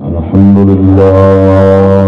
الحمد لله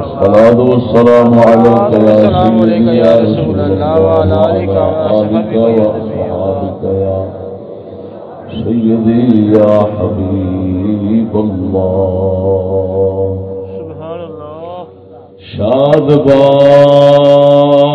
والصلاة والسلام عليك يا رسول الله وعلى آلك وصحبه يا سيدي يا حبيب الله. شاد بار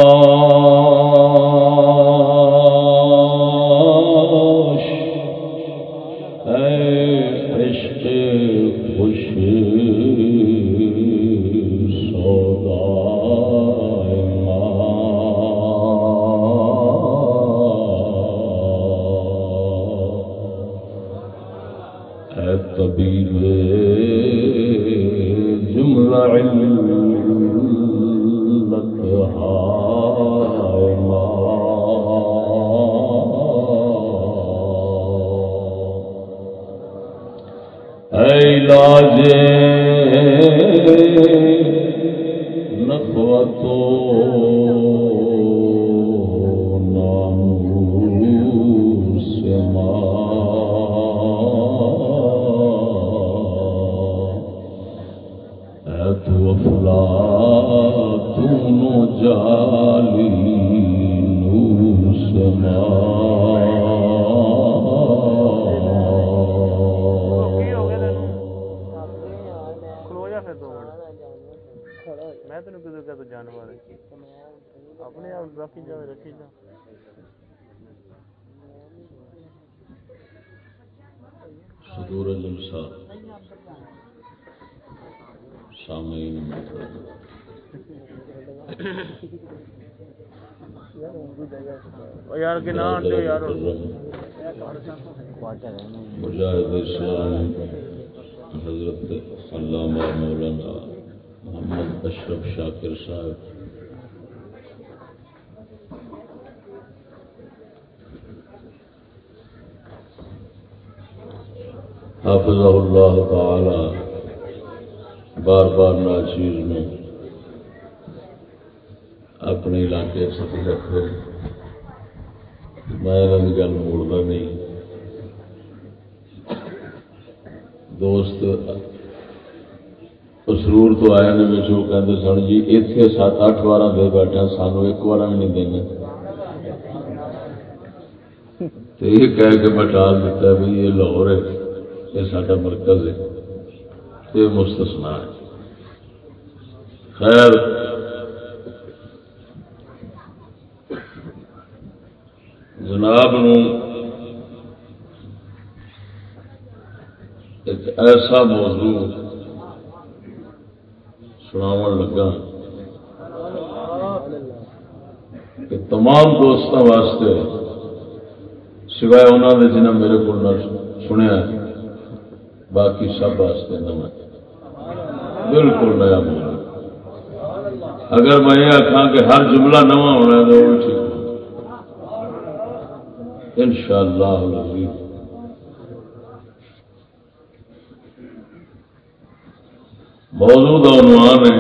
آجے۔ اپنے آپ رکھی جا رکھی جا۔ صدور جلسہ سامعین یار یار مجاہد اسلام حضرت علامہ مولانا محمد اشرف شاکر صاحب۔ حافظ اللہ تعالی بار بار ناچیز میں اپنے علاقے سفی رکھے۔ میں گل موڑتا نہیں۔ دوست سرور تو آیا نے وہ کہتے سن جی اتنے سات اٹھ بار دے بیٹھے سانو ایک بار بھی نہیں دینا۔ تو یہ کہہ کے بٹال دیتا ہے بھائی یہ لاہور ہے۔ یہ سارا مرکز ہے۔ یہ مستثنا ہے۔ خیر۔ جناب نو ایک ایسا موضوع سناو لگا کہ تمام دوستوں واسطے سوائے انہوں نے جنہیں میرے کو سنیا باقی سب واسطے نو بالکل نیا موضوع اگر میں یہ آخا کہ ہر جملہ نواں ہونا ہے تو وہ ٹھیک ان شاء اللہ موجود عنوان ہے۔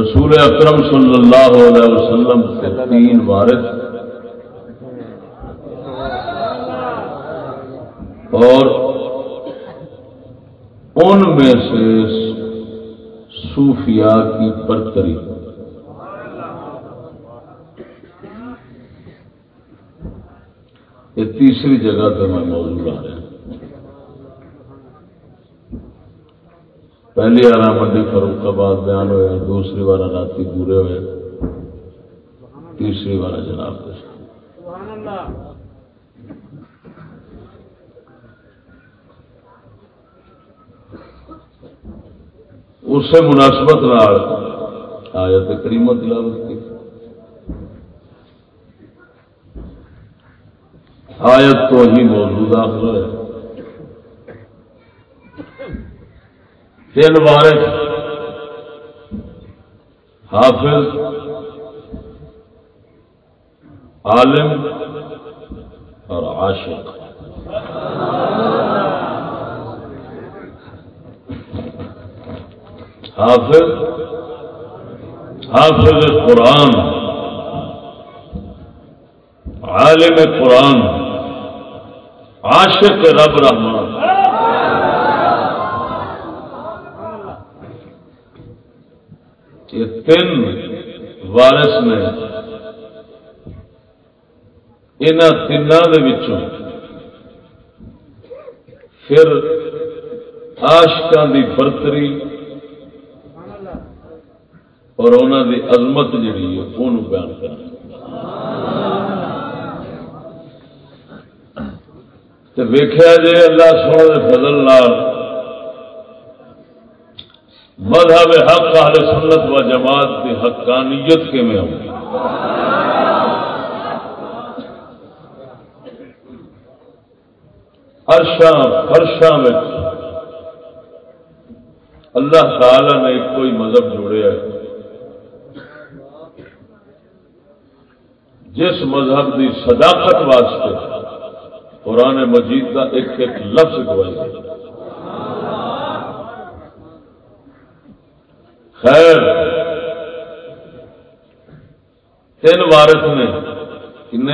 رسول اکرم صلی اللہ علیہ وسلم سے تین وارث۔ اور ان میں سے صوفیاء کی برتری۔ یہ تیسری جگہ پہ میں موجود آ رہا ہوں۔ پہلی بار منڈی فاروق آباد بیان ہوا دوسری بار رات پورے ہوئے، تیسری بار جناب کے اس سے مناسبت آیت کریمت تلاوت کی۔ آیت تو ہی موجود آخر ہے۔ تین وارث حافظ، عالم اور عاشق۔ حافظ حافظ قرآن عالم قرآن، عاشق رب رحمان۔ یہ تین وارس نے ان تین پھر آشکان دی برتری اور انہوں دی عظمت جڑی ہے وہ بیان کرنا تو ویخیا جی اللہ سونے فضل نال مذہب حق، اہل سنت و جماعت کی حقانیت کے میں ہوگی ارشاں فرشاں میں اللہ تعالی نے ایک کوئی مذہب جوڑے ہے۔ جس مذہب کی صداقت واسطے قرآن مجید کا ایک ایک لفظ گوائی خیر، تین وارث نے کن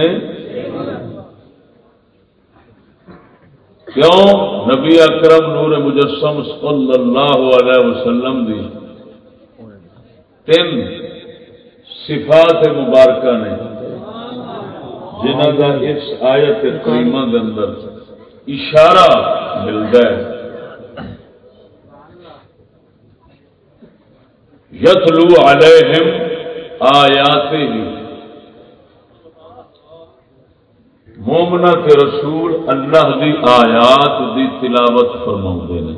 کیوں؟ نبی اکرم نور مجسم صلی اللہ علیہ وسلم دی تین صفات مبارکہ نے۔ جنہ کا اس آیت کریمہ کے اندر اشارہ ملتا ہے۔ یتلو علیہم آیات ہی مومنا کے رسول اللہ دی آیات دی تلاوت فرما نے۔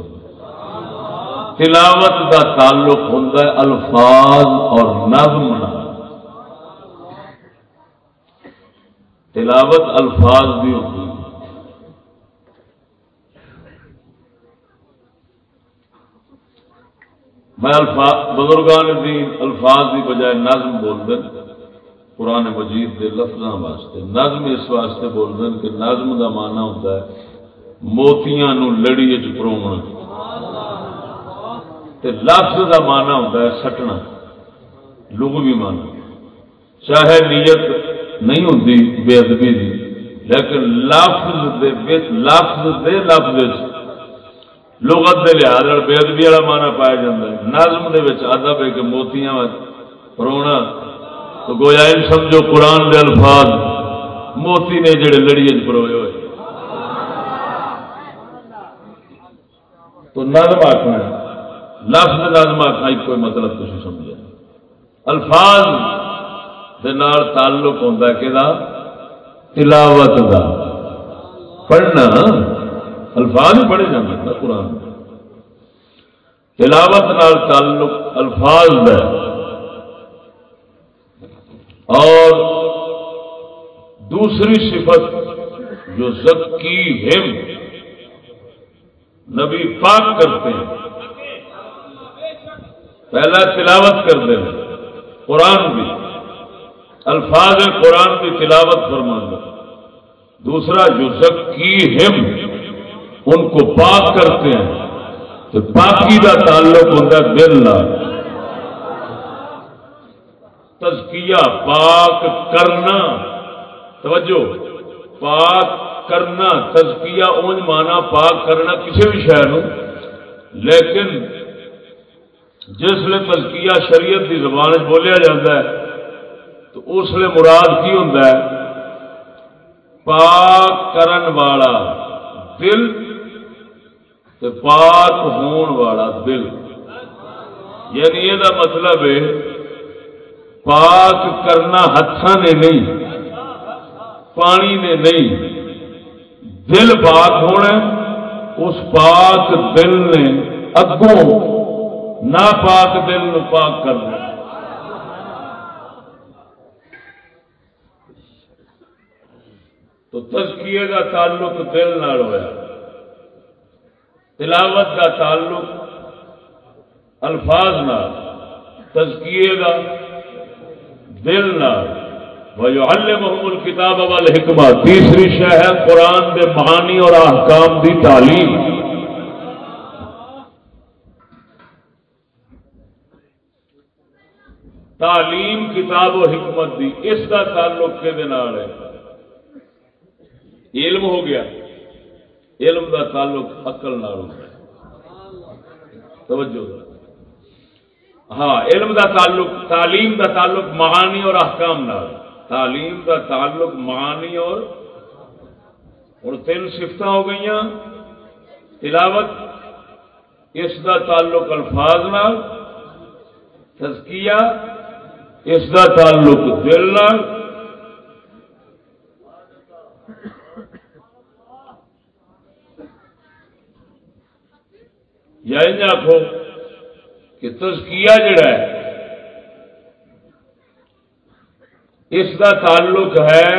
تلاوت دا تعلق ہوتا ہے الفاظ اور نظم تلاوت الفاظ بھی ہوتی ہے میں الفاظ، بزرگان دین الفاظ کی بجائے نظم بول دیں قرآن مجید کے لفظوں واسطے، نظم اس واسطے بول دیں کہ نظم کا مانا ہوتا ہے موتیاں نو لڑی چرونا لفظ کا مانا ہوتا ہے سٹنا لوگ بھی مانا چاہے نیت نہیں ہوتی بے ادبی لیکن لفظ دے لفظ دے لفظ لغت دے لحاظ بے ادبی والا مانا پایا جاتا ہے۔ نظم دے ادب ہے کہ موتیاں پرونا۔ تو گویا ان سمجھو قرآن دے الفاظ موتی نے جڑے لڑیے پروئے ہوئے۔ تو نظم آخنا لفظ نظم آخنا ایک کوئی مطلب تھی سمجھا الفاظ دے نال تعلق ہوتا ہے کہ تلاوت دا۔ پڑھنا، الفاظ ہی پڑھے جاتے نا قرآن تلاوت نال تعلق الفاظ ہے۔ اور دوسری صفت جو زکی ہم نبی پاک کرتے ہیں۔ پہلا تلاوت کرتے ہیں قرآن بھی۔ الفاظ قرآن کی تلاوت فرمانا دوسرا، جو زکی ہم ان کو پاک کرتے ہیں، تو پاکی کا تعلق ہوتا ہے دل نہ۔ تزکیہ، پاک کرنا۔ توجہ، پاک کرنا، تزکیہ اونج مانا پاک کرنا کسی بھی شہر لیکن، جس لیے تزکیہ شریعت کی زبان بولیا جاتا ہے اس لیے مراد کی ہوتا ہے؟ پاک کرن والا دل پاک ہون والا دل۔ یعنی یہ مطلب ہے، پاک کرنا ہاتھ نے نہیں، پانی نے نہیں۔ دل پاک ہونا اس پاک دل نے اگوں نہ پاک دل پاک کرنا تو تزکیے کا تعلق دل نال ہوا تلاوت کا تعلق الفاظ نہ تزکیے کا دل نہ محمود کتاب وال حکمت تیسری شہ ہے قرآن کے بہانی اور احکام دی تعلیم۔ تعلیم، کتاب و حکمت دی، اس کا تعلق کے ہے؟ علم ہو گیا۔ علم دا تعلق اقل نال توجہ۔ ہاں علم دا تعلق، تعلیم دا تعلق معانی اور احکام نال۔ تعلیم دا تعلق معانی اور اور تین سفت ہو گئی تلاوت، اس دا تعلق الفاظ نال۔ تزکیہ، اس دا تعلق دل نال۔ یعنی یا آخو کہ تزکیا جڑا ہے، اس کا تعلق ہے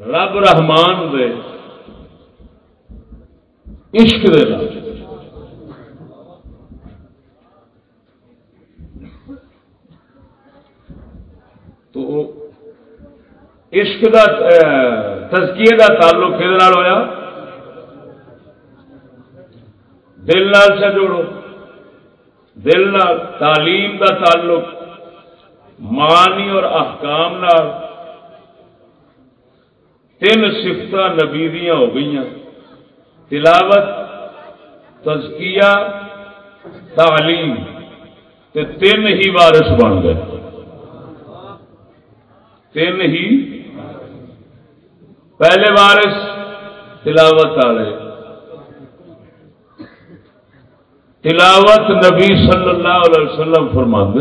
رب رحمان دے، عشق دے تو عشق دا تزکیے دا تعلق کہ ہوا دل نال سے جوڑو۔ دل نال، تعلیم دا تعلق مانی اور احکام نال۔ تین سفت نبی ہو گئی تلاوت، تزکیہ، تعلیم۔ تے تین ہی وارث بن گئے۔ تین ہی پہلے وارث تلاوت والے۔ تلاوت نبی صلی اللہ علیہ وسلم فرماند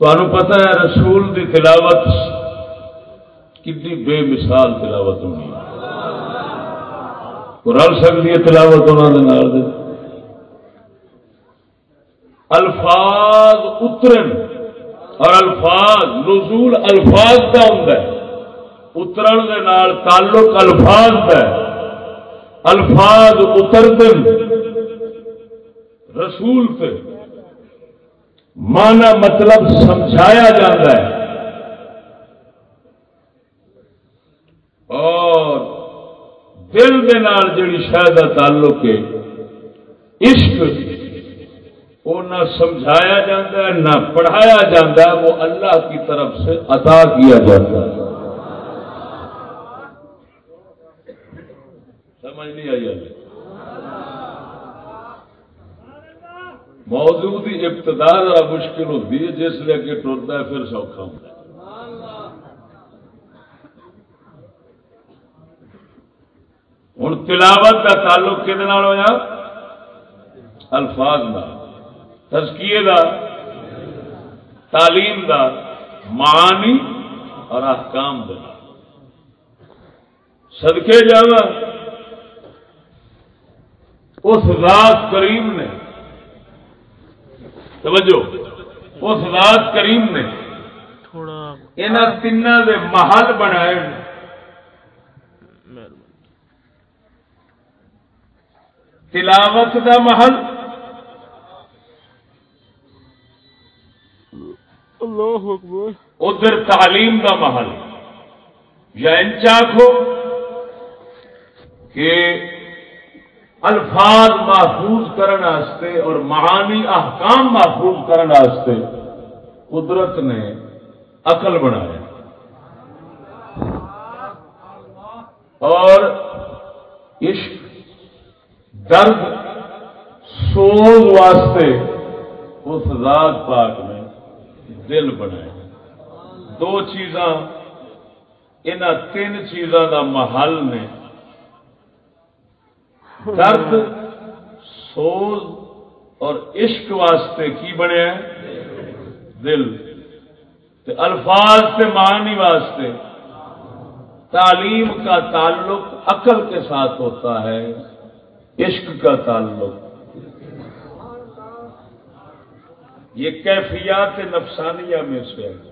تمہیں پتا ہے رسول دی تلاوت کتنی بے مثال تلاوت ہونی ہے۔ رل سکتی ہے تلاوت انہوں نے الفاظ اترن اور الفاظ نزول الفاظ کا ہوں اترن دے نال تعلق الفاظ کا الفاظ اتر رسول تے۔ مانا مطلب سمجھایا جاتا ہے۔ اور دل دے نال جڑی شاید تعلق ہے، عشق وہ نہ سمجھایا جاتا ہے، نہ پڑھایا جاتا ہے، وہ اللہ کی طرف سے عطا کیا جاتا ہے۔ سمجھ نہیں آئی ابھی موضوع کی ابتدا مشکل ہوتی ہے، جس لے کے ٹرتا ہے، پھر سوکھا ہوتا ہے۔ ہوں تلاوت کا تعلق کہ ہوا الفاظ کا تزکیے دا، تعلیم دا، معانی اور احکام دا۔ صدقے جاوا اس رات کریم نے توجہ اس رات کریم نے یہاں تین دے محل بنائے تلاوت دا محل۔ ادھر تعلیم دا محل۔ یا انچاک ہو کہ الفاظ محفوظ کرنے اور معانی احکام محفوظ کرنے قدرت نے عقل بنایا۔ اور عشق، درد، سوز واسطے اس ذات پاک نے دل بنایا۔ دو چیزاں ان تین چیزاں دا محل نے درد، سوز اور عشق واسطے کی بنیا دل۔ تے الفاظ تے معنی واسطے۔ تعلیم کا تعلق عقل کے ساتھ ہوتا ہے، عشق کا تعلق۔ یہ کیفیات نفسانیہ میں سے ہے۔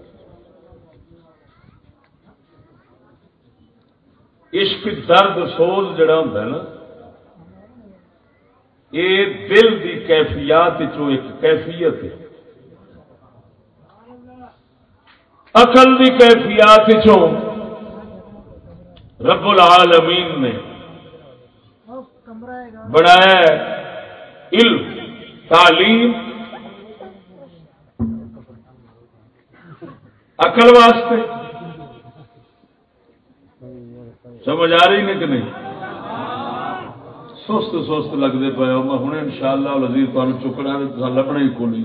عشق، درد، سوز جڑا ہوتا ہے نا یہ دل کی کیفیات چو ایک کیفیت ہے۔ عقل کی کیفیات چو رب العالمین نے بنایا علم، تعلیم، عقل واسطے۔ سمجھ آ رہی نے کہ نہیں؟ سست سست لگتے پے میں ہوں ان شاء اللہ لذیذ تمہیں چکنا تو لبنا ہی کھولی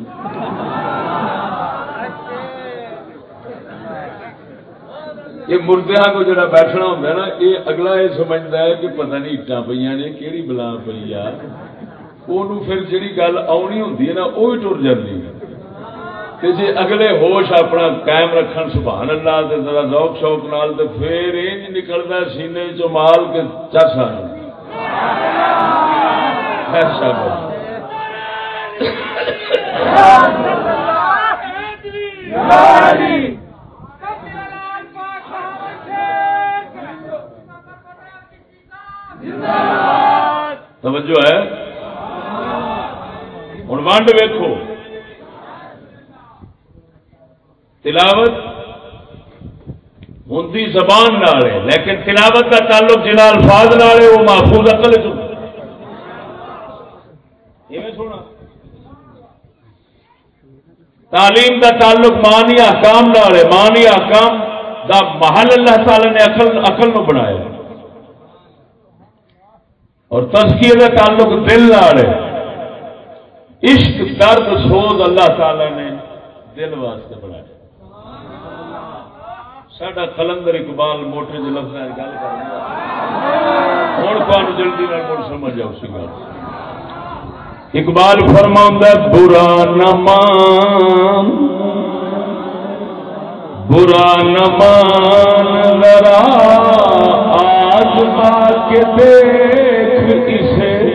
یہ مردیا کو جڑا بیٹھنا ہوتا نا، یہ اگلا یہ سمجھتا ہے کہ پتہ نہیں اٹا پہ نے کہڑی بلا پی آ۔ پھر جی گل آنی ہوتی ہے نا وہ بھی ٹر جاتی ہے۔ جی اگلے ہوش اپنا قائم رکھن، سبحان اللہ تے ذرا ذوق شوق نال تے پھر یہ نہیں نکلتا سینے چ مال کے چس آ توجہ ہے؟ ہوں ونڈ ویکو تلاوت ہوں زبان نال ہے، لیکن تلاوت کا تعلق جنا الفاظ نال ہے، وہ محفوظ اقل چ سونا تعلیم کا تعلق مانی احکام نال ہے مانی احکام دا محل اللہ تعالی نے اقل اقل نو بنایا اور تزکیے کا تعلق دل نال ہے۔ عشق، درد، سوز اللہ تعالی نے دل واسطے بنایا سڈا کلندر اقبال موٹے جی لفظ گل کر ہوں تمہیں جلدی مڑ سمجھ آؤ سی گل۔ اقبال فرما برا نہ مان۔ برا نہ مان، ذرا آج کے دیکھ اسے۔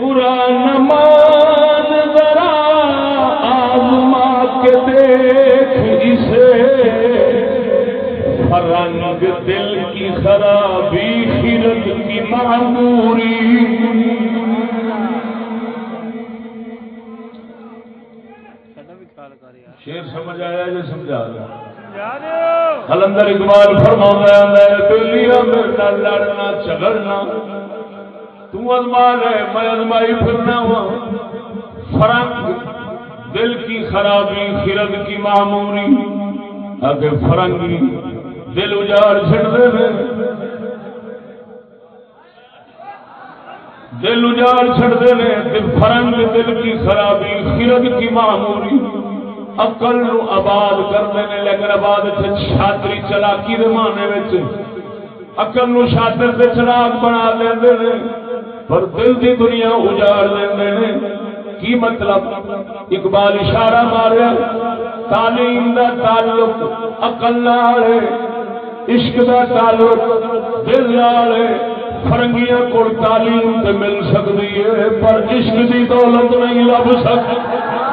برا نہ مان، ذرا آزما کے دیکھ اسے۔ فرنگ دل کی خرابی، خرد کی معموری۔ شیر سمجھ آیا جی سمجھا دیا؟ کلندر اقبال فرما ہاں، لڑنا جھگڑنا۔ تزما ہے میں ازمائی پھرنا ہوا فرق دل کی خرابی خرد کی معموری۔ اگر فرنگی دل اجاڑ چڑ دے دل اجاڑ چڑ دے فرنگ دل کی خرابی خرد کی معموری۔ عقل نو آباد کرتے ہیں لیکن آباد چھاتری چلاکی دے مانے عقل نو شاطر سے چراغ بنا دے نے، پر دل دی دنیا اجاڑ دے نے۔ کی مطلب؟ اقبال اشارہ ماریا، تعلیم دا تعلق عقل نال عشق دا تعلق دل نال فرنگیاں کو تعلیم تے مل سکتی ہے، پر عشق دی دولت نہیں لب سکتی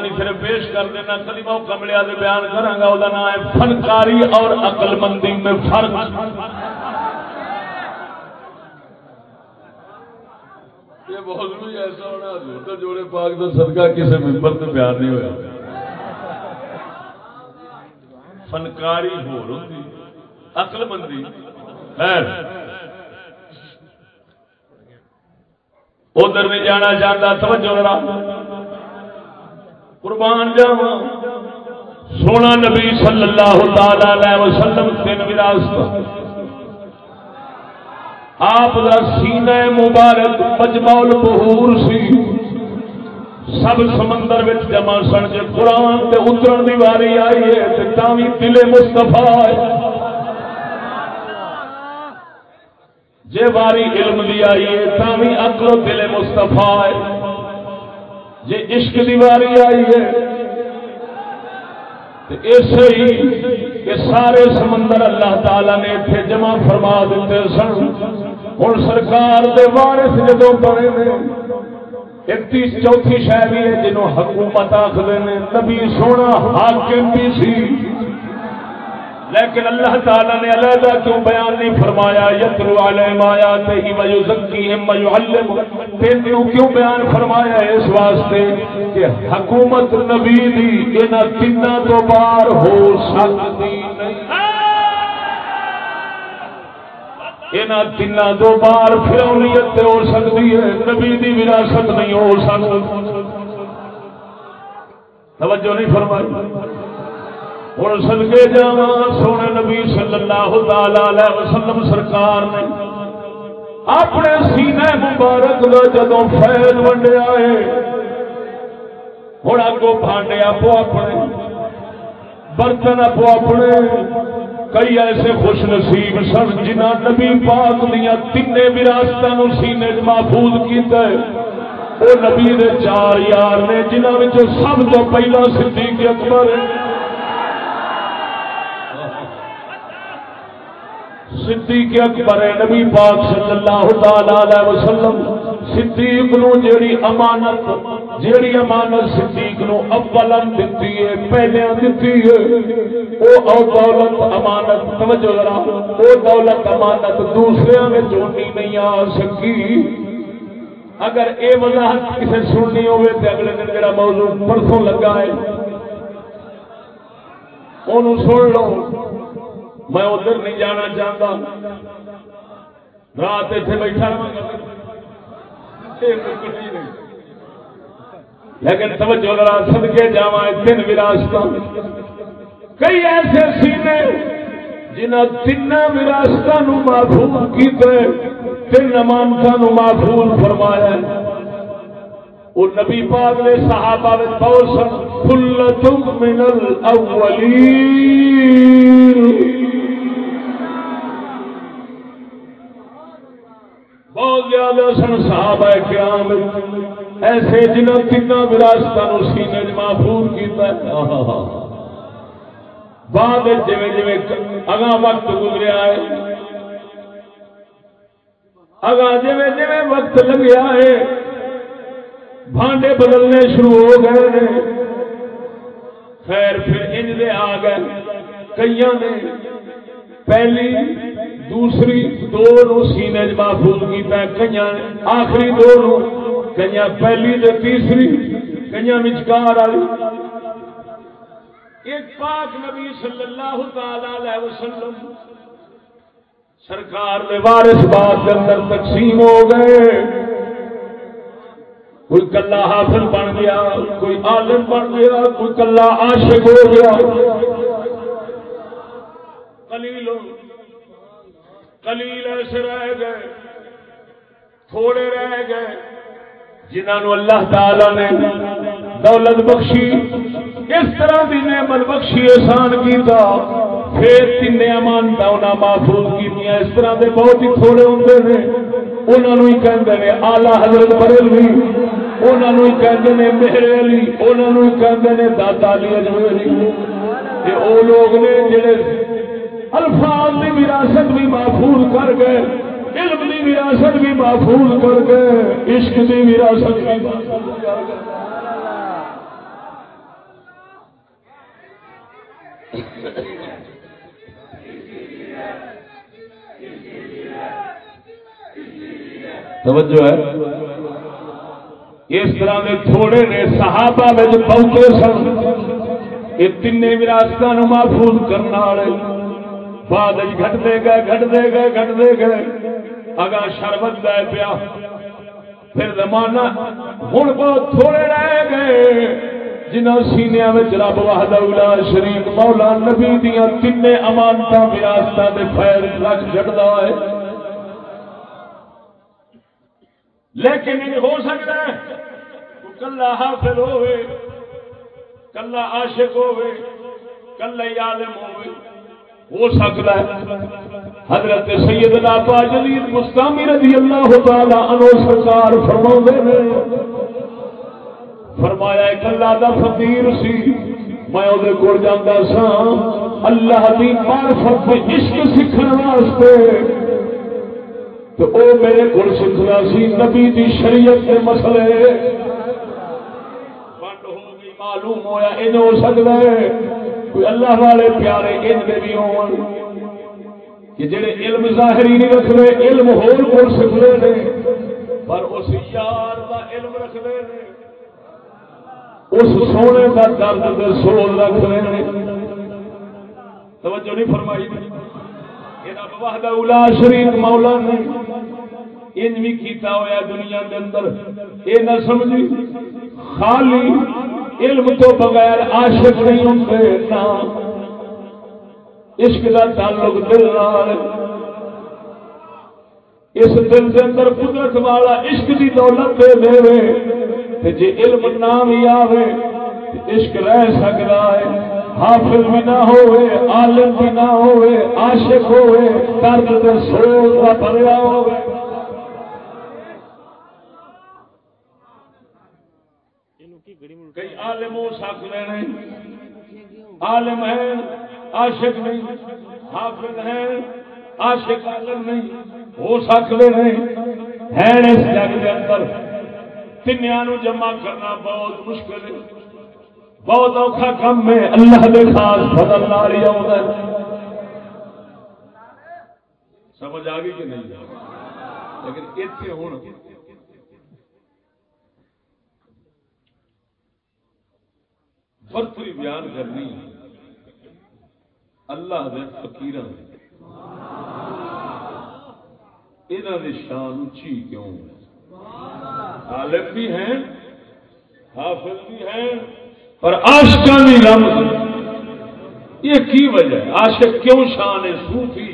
کا صرف پیش کر دینا کلی میں کملیا سے بیان کرا گا وہ نام ہے فنکاری اور عقل مندی میں فرق۔ یہ ایسا ہونا، حضور تو جوڑے پاک صدقہ کسی ممبر سے بیان نہیں ہوا فنکاری ہو عقل مندی ادھر نہیں جانا چاہتا توجہ قربان جاوا سونا نبی صلی اللہ تعالی علیہ وسلم تین وراثت آپ دا سینہ مبارک مجمع البحور سی۔ سب سمندر وچ جمع سن جے قرآن تے اترن دی واری آئی ہے تے تاوی دل مصطفیٰ جے باری علم دی آئی ہے تاوی عقل دل مصطفیٰ ہے۔ جی عشق دی واری آئی ہے۔ ایسے ہی کہ سارے سمندر اللہ تعالی نے اتنے جمع فرما دیتے سن۔ ہوں سرکار دے وارث جدو بنے نے چوتھی شہری ہے جنہوں حکومت آخر نے، نبی سونا حاکم بھی سی۔ لیکن اللہ تعالی نے علیحدہ کیوں بیان نہیں فرمایا؟ یتلو علیہم آیاتہ و یزکیہم و یعلم تینوں کیوں بیان فرمایا ہے اس واسطے کہ حکومت نبی دی انہاں تیناں تو بار ہو سکتی نہیں؟ انہاں تیناں دو بار فرعونیت تے ہو سکتی ہے؟ نبی دی وراثت نہیں ہو سکتی۔ توجہ نہیں فرمائی؟ ہوں سدکے جا سونے نبی صلی اللہ تعالی علیہ وسلم سرکار نے اپنے سینے مبارک کا جدو فیض ونڈیا ہے۔ ہوں اگو بانڈے آپ اپنے، برتن آپ اپنے۔ کئی ایسے خوش نصیب سن جنہ نبی پاک دیا تین وراثتوں سینے چ محفوظ کیتا ہے۔ وہ نبی دے چار یار نے جنہوں سب تو پہلا صدیق اکبر ہے۔ صدیق اکبر نبی پاک صلی اللہ تعالی علیہ وسلم۔ صدیق نو جیڑی امانت جیڑی امانت صدیق سانو اولم دتی ہے پہلے دتی ہے، او او دولت امانت، توجہ ذرا، او دولت امانت دوسرے میں جوڑنی نہیں آ سکی۔ اگر اے وضاحت کسی سننی ہوئے تو اگلے دن میرا موضوع پرسوں لگا ہے انہوں سن لو۔ میں ادھر نہیں جانا چاہتا۔ رات اتنے بیٹھا رہا لیکن توجہ ذرا سد کے جا تین وراثت کئی ایسے سینے جنہ تین وراثت محفوظ کیتے، تین امانت محفوظ فرمایا۔ وہ نبی پاک نے صحابہ میں بہت سن، کل تم من الاولین۔ بہت زیادہ سن صحابہ کرام ایسے جنہوں تین وراثت سینے محفوظ کیا بعد جی جی اگاں وقت گزریا ہے۔ اگاں جی جی وقت لگیا ہے۔ بھانڈے بدلنے شروع ہو گئے نے۔ خیر پھر انج دے آ گئے کئی نے۔ پہلی دوسری دو نو سینے چ محفوظ کیا کئی آخری دو نو کئی پہلی تے تیسری کئی مچکار والی۔ ایک پاک نبی صلی اللہ تعالی وسلم سرکار نے وارث بات کے اندر تقسیم ہو گئے۔ کوئی کلا حافظ بن گیا، کوئی عالم بن گیا، کوئی کلا عاشق ہو گیا۔ کلیل کلیل ایسے رہ گئے، تھوڑے رہ گئے۔ جنہوں اللہ تعالی نے دولت بخشی، اس طرح کی نعمت بخشی احسان کیتا، پھر تین امانت انہیں محفوظ کی اس طرح کے بہت ہی تھوڑے ہوں نے انہوں ہی کہتے ہیں آلہ حضرت بریلوی انہوں ہی کہتے ہیں میرے علی انہوں ہی کہتے ہیں داتا علی اجمیری۔ یہ وہ لوگ نے جڑے الفاظ کی وراثت بھی محفوظ کر گئے علم کی وراثت بھی محفوظ کر گئے عشق کی وراثت بھی محفوظ کر گئے توجہ ہے۔ اس طرح کے تھوڑے نے صحابہ میں پہنچے سن، یہ تین وراثت محفوظ کرنے والے۔ بعد گھٹتے گئے گھٹتے گئے گھٹتے گئے۔ اگا شربت لے پیا۔ پھر زمانہ ہوں بہت تھوڑے رہ گئے۔ جنہ سینیا رب واہدہ شریف مولا نبی دیا تین امانت وراثت کے فیر رکھ چڑھتا ہے۔ لیکن ہو سکتا ہے کلا حافظ ہوئے، کلا عاشق ہوئے، کلا عالم ہوئے۔ ہو سکتا ہے۔ حضرت سیدنا باجلید مستامی رضی اللہ تعالی عنہ سرکار فرما نے۔ فرمایا کلا دا فقیر سی، میں وہ کول جانا سا۔ اللہ دی معرفت عشق سیکھنے واسطے۔ تو او میرے کو سیکھنا سی نبی دی شریعت کے مسئلے۔ بند ہو گئی، معلوم ہویا ان ہو سکتا ہے۔ کوئی اللہ والے پیارے ان بھی ہون۔ کہ جڑے علم ظاہری نہیں رکھتے، علم ہور کو سکھتے ہیں، پر اس یار دا علم رکھتے ہیں۔ اس سونے کا درد دے سول رکھتے ہیں۔ توجہ نہیں فرمائی۔ وحدہ اولا شریف مولا نے ان بھی کیتا ہوا دنیا کے اندر۔ یہ نہ سمجھی، خالی علم تو بغیر عاشق نہیں ہوتے نہ عشق کا تعلق دل نال۔ اس دل کے اندر قدرت والا عشق کی دولت دے دے جی علم نہ بھی آئے عشق رہ سکتا ہے۔ حافظ بھی نہ ہوئے، عالم بھی نہ ہوئے، عاشق ہوئے، درد دے سوچ کا بھریا ہوئے۔ کئی عالم ہو سکتے ہیں عالم ہیں عاشق نہیں، حافظ ہیں عاشق عالم نہیں، ہو سکتے ہیں ہیں اس جگ کے اندر۔ تنیا جمع کرنا بہت مشکل ہے۔ بہت اوکھا کم ہے۔ اللہ دے خاص فضل نال ہی آؤں سمجھ آ گئی کہ نہیں؟ لیکن اتنے ہوں برتری بیان کرنی اللہ دے فقیر یہاں کی شان اچھی کیوں؟ عالم بھی ہیں، حافظ بھی ہیں پر آشکا بھی رمز یہ کی وجہ ہے؟ عاشق کیوں شان ہے صوفی؟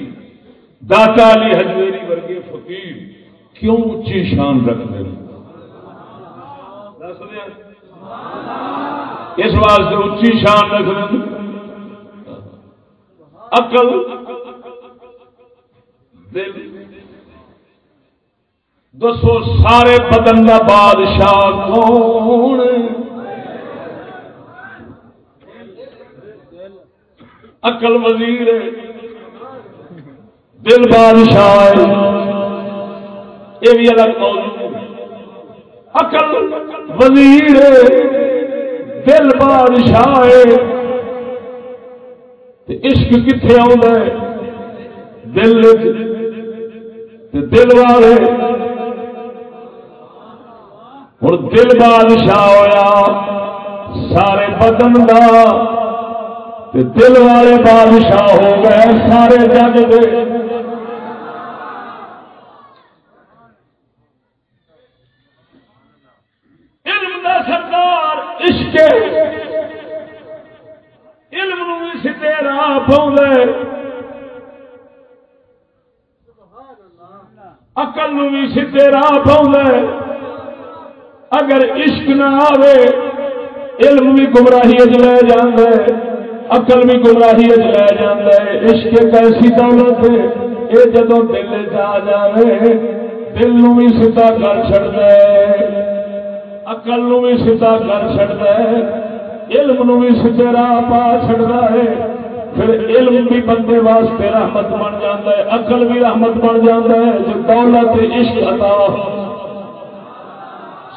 داتا علی حجویری ورگے فقیر کیوں اچھی شان رکھتے ہیں دس دیں اس واسطے اچھی شان رکھ اقل دل۔ دسو سارے بدن کا بادشاہ کون اقل وزیر دل بادشاہ یہ بھی الگ موضوع اقل وزیر دل بادشاہ ہے۔ عشق کتنے آ دل دل والے۔ ہوں دل بادشاہ ہویا، سارے بدن کا دل والے بادشاہ ہو گئے سارے جگ دے۔ بھی سیدے راہ پاؤں اگر عشق نہ آوے، علم بھی گمراہی لے جاندے اقل بھی گمراہی لے جاندے عشق ایک ایسی دولت ہے یہ جدو دل جا جائے دل نو بھی سیدھا کر چڑ دے اقل نو بھی سیدھا کر چڑ دے علم نو بھی سیدھے راہ پا چڑتا ہے۔ پھر علم بھی بندے واسطے رحمت بن جاتا ہے اقل بھی رحمت بن جاتا ہے، جو دولت عشق عطا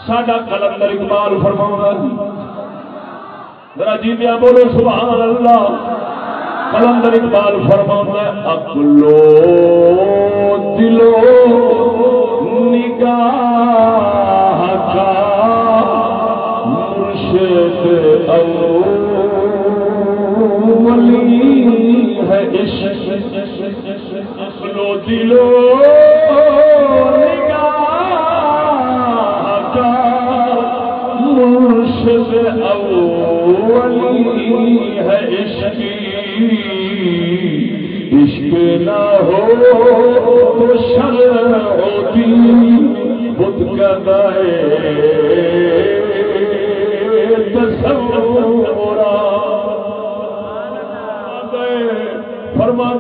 ساڈا کلندر اقبال فرما ذرا جی دیا بولو، سبحان اللہ۔ کلندر اقبال فرما اکلو دلو، نگاہ۔ اکلو دلو مرشد ہے عشق عشق نہ ہو تو شر ہوتی بت گدائے تصورا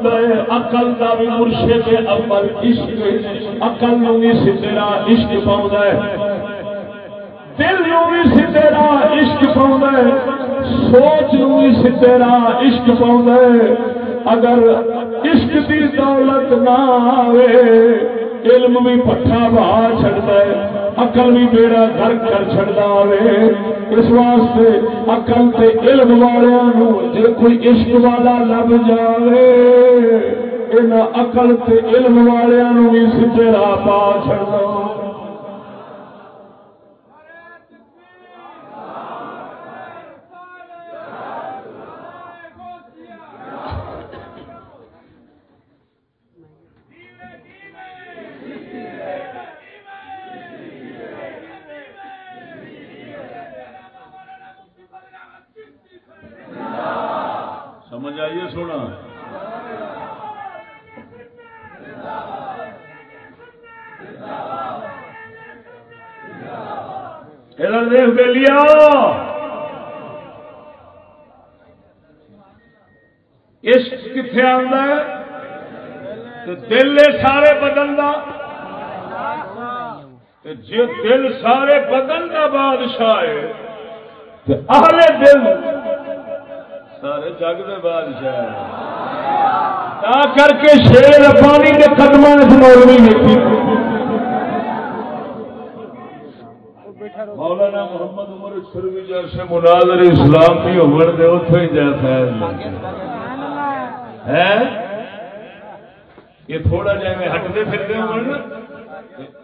فرما ہے اقل کا بھی مرشد اول عشق اقل نو بھی سدرا عشق پاؤں دل نو بھی سدرا عشق پاؤں سوچ نو بھی سدرا عشق پاؤں اگر عشق کی دولت نہ آئے علم بھی پٹھا بہا چڑتا ہے۔ اقل بھی بیڑا گھر کر چڑتا ہوئے۔ اس واسطے اقل تے علم والوں جی کوئی عشق والا لب جائے ان اقل تے علم والوں بھی سیدھے راہ پا چڑتا ادھر دیکھ لیا۔ عشق کتنے آتا ہے؟ تو دل سارے بدن کا جی دل سارے بدن کا بادشاہ ہے، تو اہل دل سارے جگ دے بادشاہ تا کر کے شیر پانی کے قدم مولوی دیکھی مولانا محمد عمر شروع جیسے مناظر اسلام کی عمر دے اتوں ہی فیض ہے یہ تھوڑا جا میں ہٹتے پھرتے ہو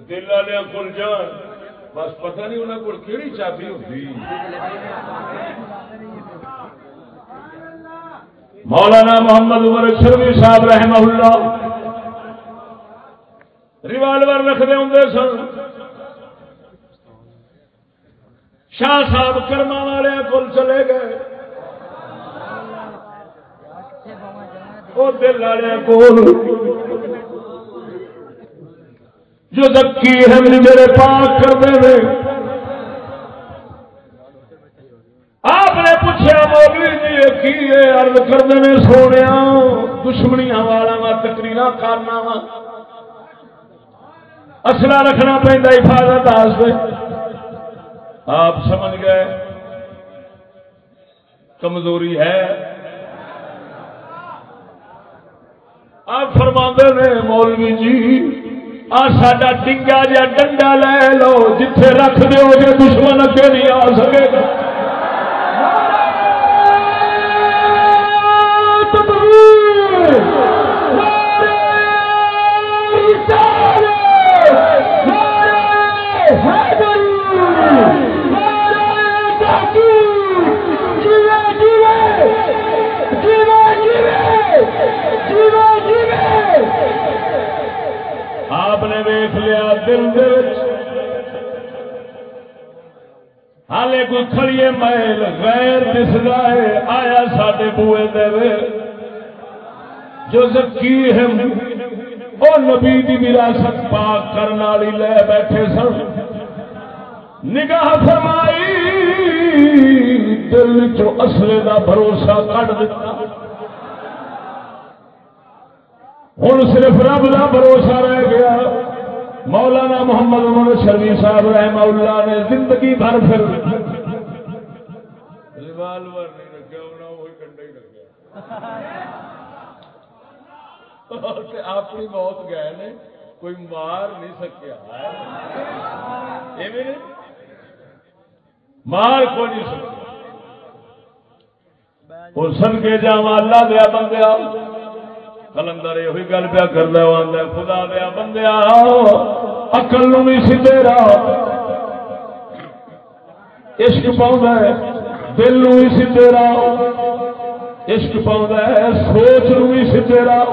دل والے کول جان۔ بس پتہ نہیں انہوں کو کہڑی چابی ہوتی مولانا محمد عمر شرمی صاحب رحمہ اللہ۔ ریوالور رکھتے ہوں سن۔ شاہ صاحب کرما والے کول چلے گئے۔ وہ دل والے کول۔ جو دکی ہے میرے پاک کرتے ہیں آپ نے پوچھا مولی جی کی ہے؟ ارد کرتے ہیں سونے دشمنیاں والا وا تکریر کرنا وا اصلا رکھنا پہنتا حفاظت واسطے آپ سمجھ گئے؟ کمزوری ہے؟ آپ فرما نے، مولوی جی آ ساڈا ڈنگا جا ڈنڈا لے لو، جتھے رکھ دیو گے دشمن اگے نہیں آ سکے گا۔ آپ نے دیکھ لیا دل دل ہالے کوئی کھڑیے محل غیر دسدا ہے، آیا ساڈے بوئے دے جو زکی ہے وہ نبی دی وراثت پاک کرنے والی لے بیٹھے سن۔ نگاہ فرمائی، دل چو اصلے دا بھروسہ کٹ دیتا ہوں صرف رب کا بھروسہ رہ گیا۔ مولانا محمد عمر شرمی صاحب رحمہ اللہ نے زندگی بھر پھر ریوالور نہیں رکھا ہونا وہی کنڈا ہی رکھا اپنی موت گئے نے، کوئی مار نہیں سکیا۔ مار کو نہیں سکیا۔ وہ سن کے جا اللہ دیا بندیا کلندر یہ گل پیا کر آدھا خدا دیا بندیا اکل نو بھی سیدے راہ عشق پاؤں دل نو بھی سیدے راہ عشق پاؤں سوچ نو بھی سیدے راہ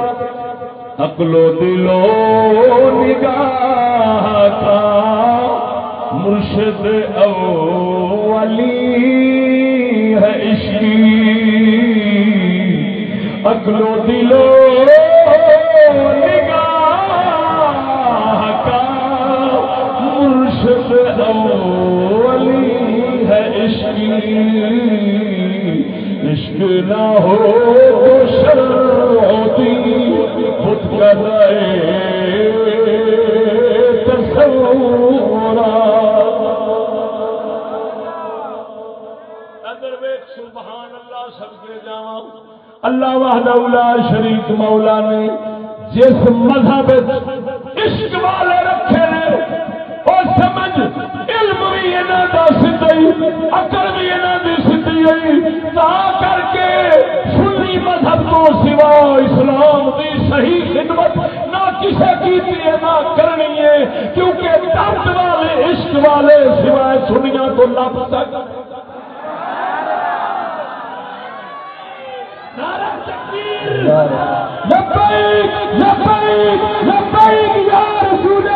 اکلو دلو نگاہ کا مرشد اولی ہے عشقی اکلو دلو نگاہ کا مرشد اولی ہے عشقی عشق نہ ہو تو شر ہوتی خود کر سبحان اللہ سب کے جاؤ اللہ وحدہ لا شریک مولا نے جس مذہب عشق والے رکھے نے، وہ سمجھ، علم بھی یہاں کا سدھی اکل بھی یہاں کی سدھی ہوئی تا کر کے سنی مذہب کو سوا اسلام کی صحیح خدمت نہ کسے کی نہ کرنی ہے، کیونکہ درد والے، عشق والے سوائے سنیا تو لب سکتے لبيك لبيك لبيك يا رسول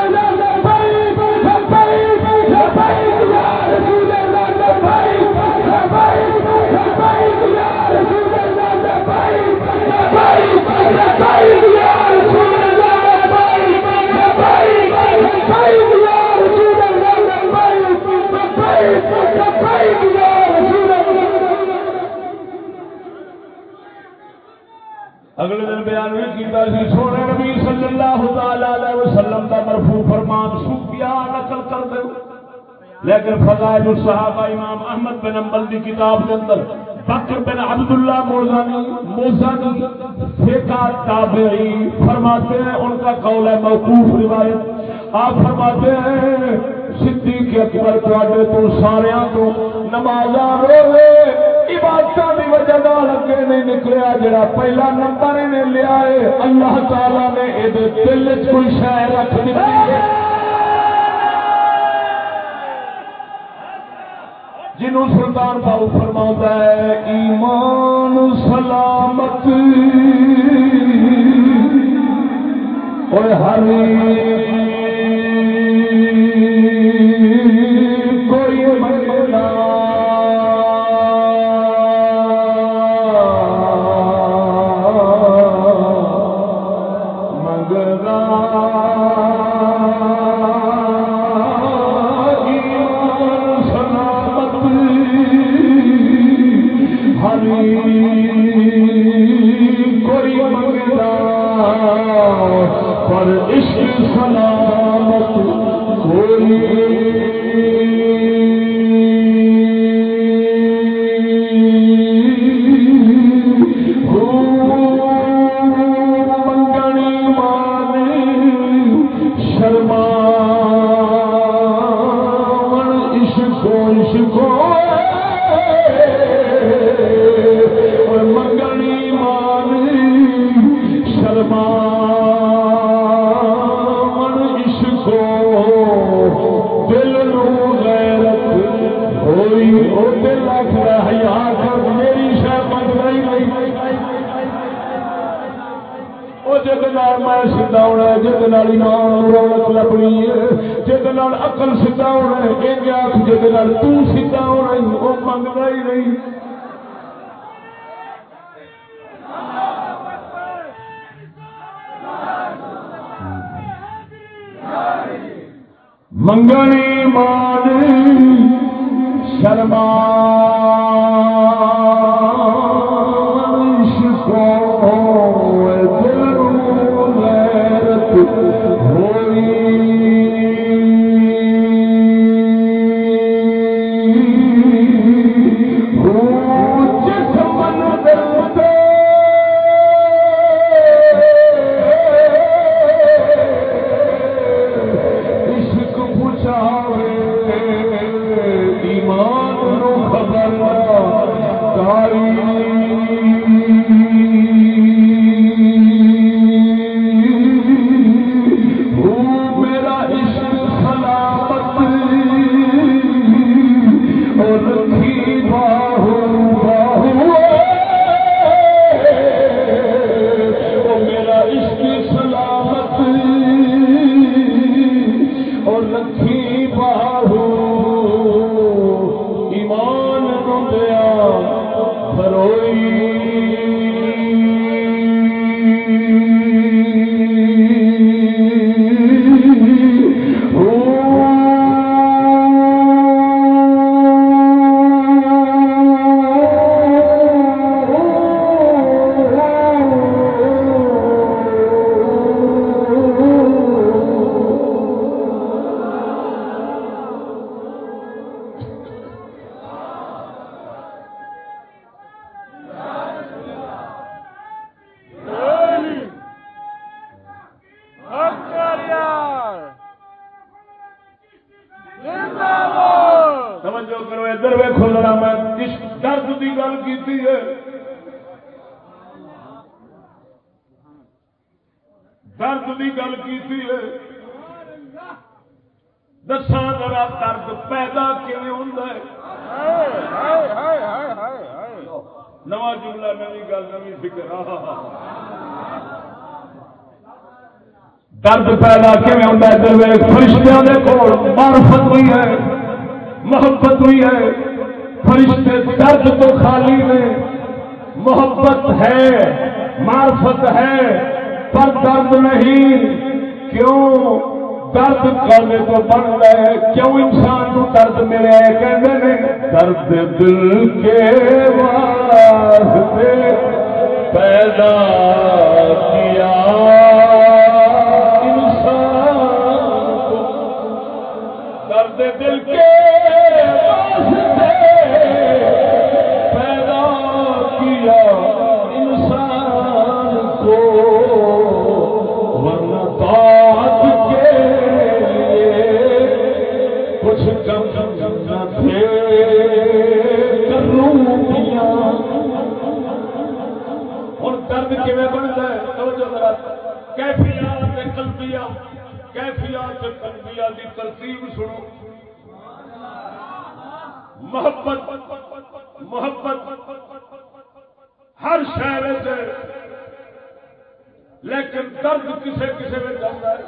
اگلے دن بیان بھی کیتا سی سونے نبی صلی اللہ علیہ وسلم کا مرفوع فرمان صوفیاء نقل کر دے۔ لیکن فضائل الصحابہ امام احمد بن انبل دی کتاب کے اندر بکر بن عبداللہ موزانی موزانی فقہ تابعی فرماتے ہیں، ان کا قول ہے موقوف روایت۔ آپ فرماتے ہیں، صدیق اکبر تے تو سارا تو نماز روزے عبادت کی وجہ نال اگے نہیں نکلیا جڑا پہلا نمبر نے لیا ہے۔ اللہ تعالی نے یہ دل چ کوئی شہ رکھ دیتی ہے۔ جنہوں سلطان باؤ فرما ہے، ایمان سلامت۔ اور ہر اقل سیدا ہونا ہے، یہ آخ جد تا ہونا وہ منگنا ہی نہیں۔ منگنی مان، شرما درد پیدا کیون ہوتا ہے دل فرشتوں کے کول معرفت ہوئی ہے، محبت ہوئی ہے۔ فرشتے درد تو خالی میں محبت ہے، معرفت ہے، پر درد نہیں۔ کیوں؟ درد کرنے تو بن گئے کیوں انسان کو درد ملے؟ کہتے ہیں درد دل کے واسطے پیدا کیا۔ دے دل کے پیدا کیا انسان کو، ورنہ بات کے لیے کچھ کم کم ہوں درد بنتا ہے؟ کیفیات کیفیات ترتیب سنو۔ محبت محبت ہر شہر لیکن درد کسے کسے میں جاتا ہے۔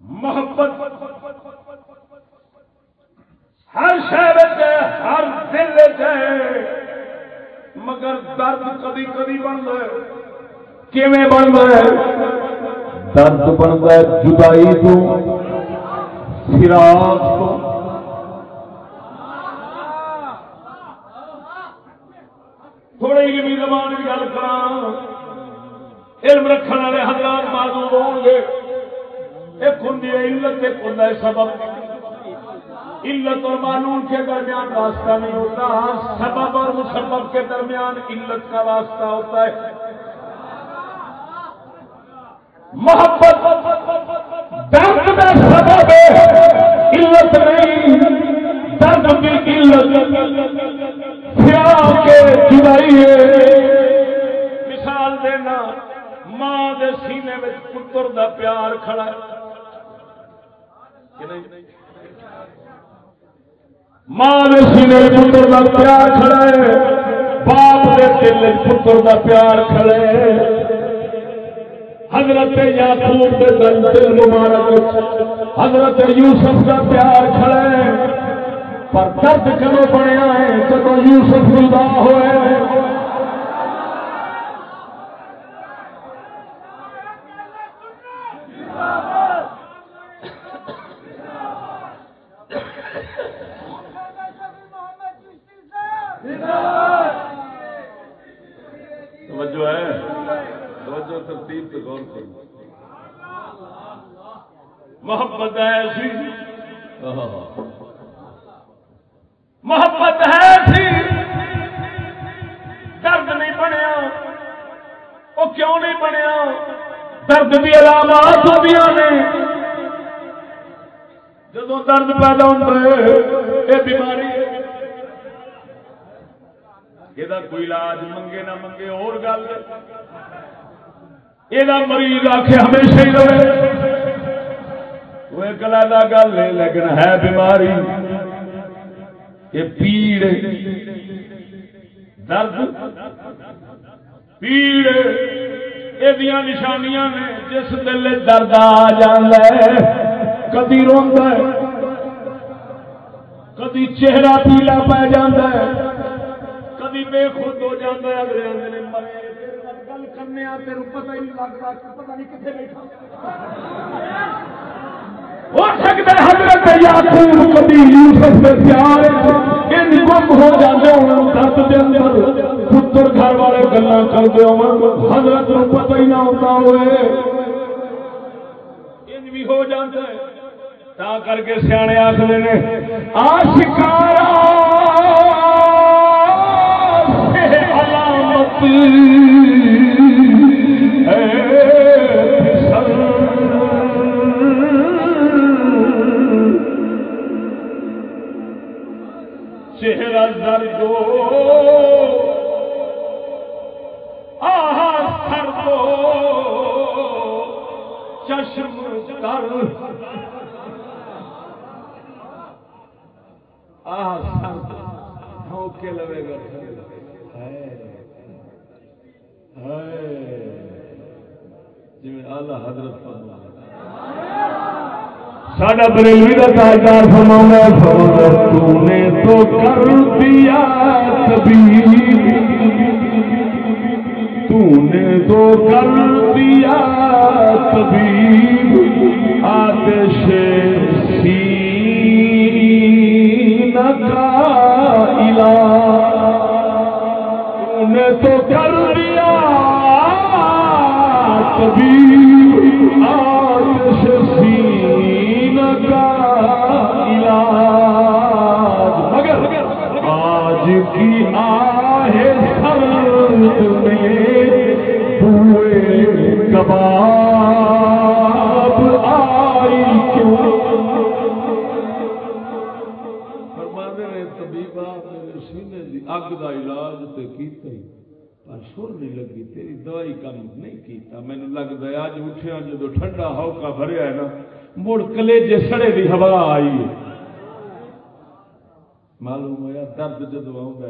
محبت ہر شہر ہے، ہر دل ہے، مگر درد کدی کدی بن ہے۔ کیویں بن ہے؟ درد بنتا ہے جدائی تو فراق تو۔ تھوڑی جی علمی زبان کی گل کرا علم رکھنے والے حضرات معذور ہون گے۔ ایک ہوں علت، ایک ہوں سبب۔ علت اور معلوم کے درمیان واسطہ نہیں ہوتا، سبب اور مسبب کے درمیان علت کا واسطہ ہوتا ہے۔ محبت درد کا سبب علت نہیں، درد کی علت پھر کے جدائی ہے۔ مثال دینا، ماں دے سینے میں پتر دا پیار کھڑا ہے۔ ماں دے سینے پتر دا پیار کھڑا ہے، باپ دے دل پتر دا پیار کھڑا ہے۔ حضرت یعقوب دے دل مبارک حضرت یوسف کا پیار کھڑا ہے۔ پر درد کدو بنیا ہے؟ جب یوسف جدا ہوئے توجہ ہے توجہ ترتیب پہ غور کرو محبت ہے ایسی۔ محبت ہے ایسی۔ درد نہیں بنیا۔ وہ کیوں نہیں بنیا؟ درد کی علامات ہوتی نے۔ جب درد پیدا ہوتا ہے یہ بیماری۔ یہ کوئی علاج منگے نہ منگے، اور گل۔ یہ مریض آخ ہمیشہ ہی رہے۔ وہ گلا گل ہے لیکن ہے بیماری یہ پیڑ درد پیڑ یہ نشانیاں نے جس دل درد آ جائے کدی روا کدی چہرہ پیلا پی جا کدی بے خود ہو جاتا ہے اگلے اگلے مرے گل کرنے تیر پتہ ہی نہیں لگتا پتہ نہیں کتنے بیٹھا ہو سکتا ہے حضرت یعقوب کبھی یوسف سے پیار ان گم ہو جاتے ہوں درد دے اندر پتر گھر والے گلا کرتے ہوں، حضرت کو پتہ ہی نہ ہوتا ہوئے۔ ان بھی ہو جاتا ہے تا کر کے سیانے آخر نے، آشکارا علامت چہرہ درد آہا سر دو۔ چشم کر آہ سر ہو کے لوے گا جی آلہ حضرت ساڈا بریلوی کا تاجدار فرما تو نے تو کر دیا کبھی تو نے تو کر دیا کبھی آتش سین کا علاج تو نے تو کر دیا کبھی علاج مگر آج کی آہ سرد میں ہوئے کباب آئی کیوں؟ فرمانے نے طبیبہ میرے سینے دی اگ دا علاج تے کیتا ہی سر نہیں لگی، تیری دوائی کم نہیں کیتا۔ مینو لگتا ہے اج اٹھیا جدو ٹھنڈا ہوکا بھریا ہے نا، مڑ کلیجے سڑے دی ہوا آئی ہے۔ معلوم ہوا درد جدو آؤں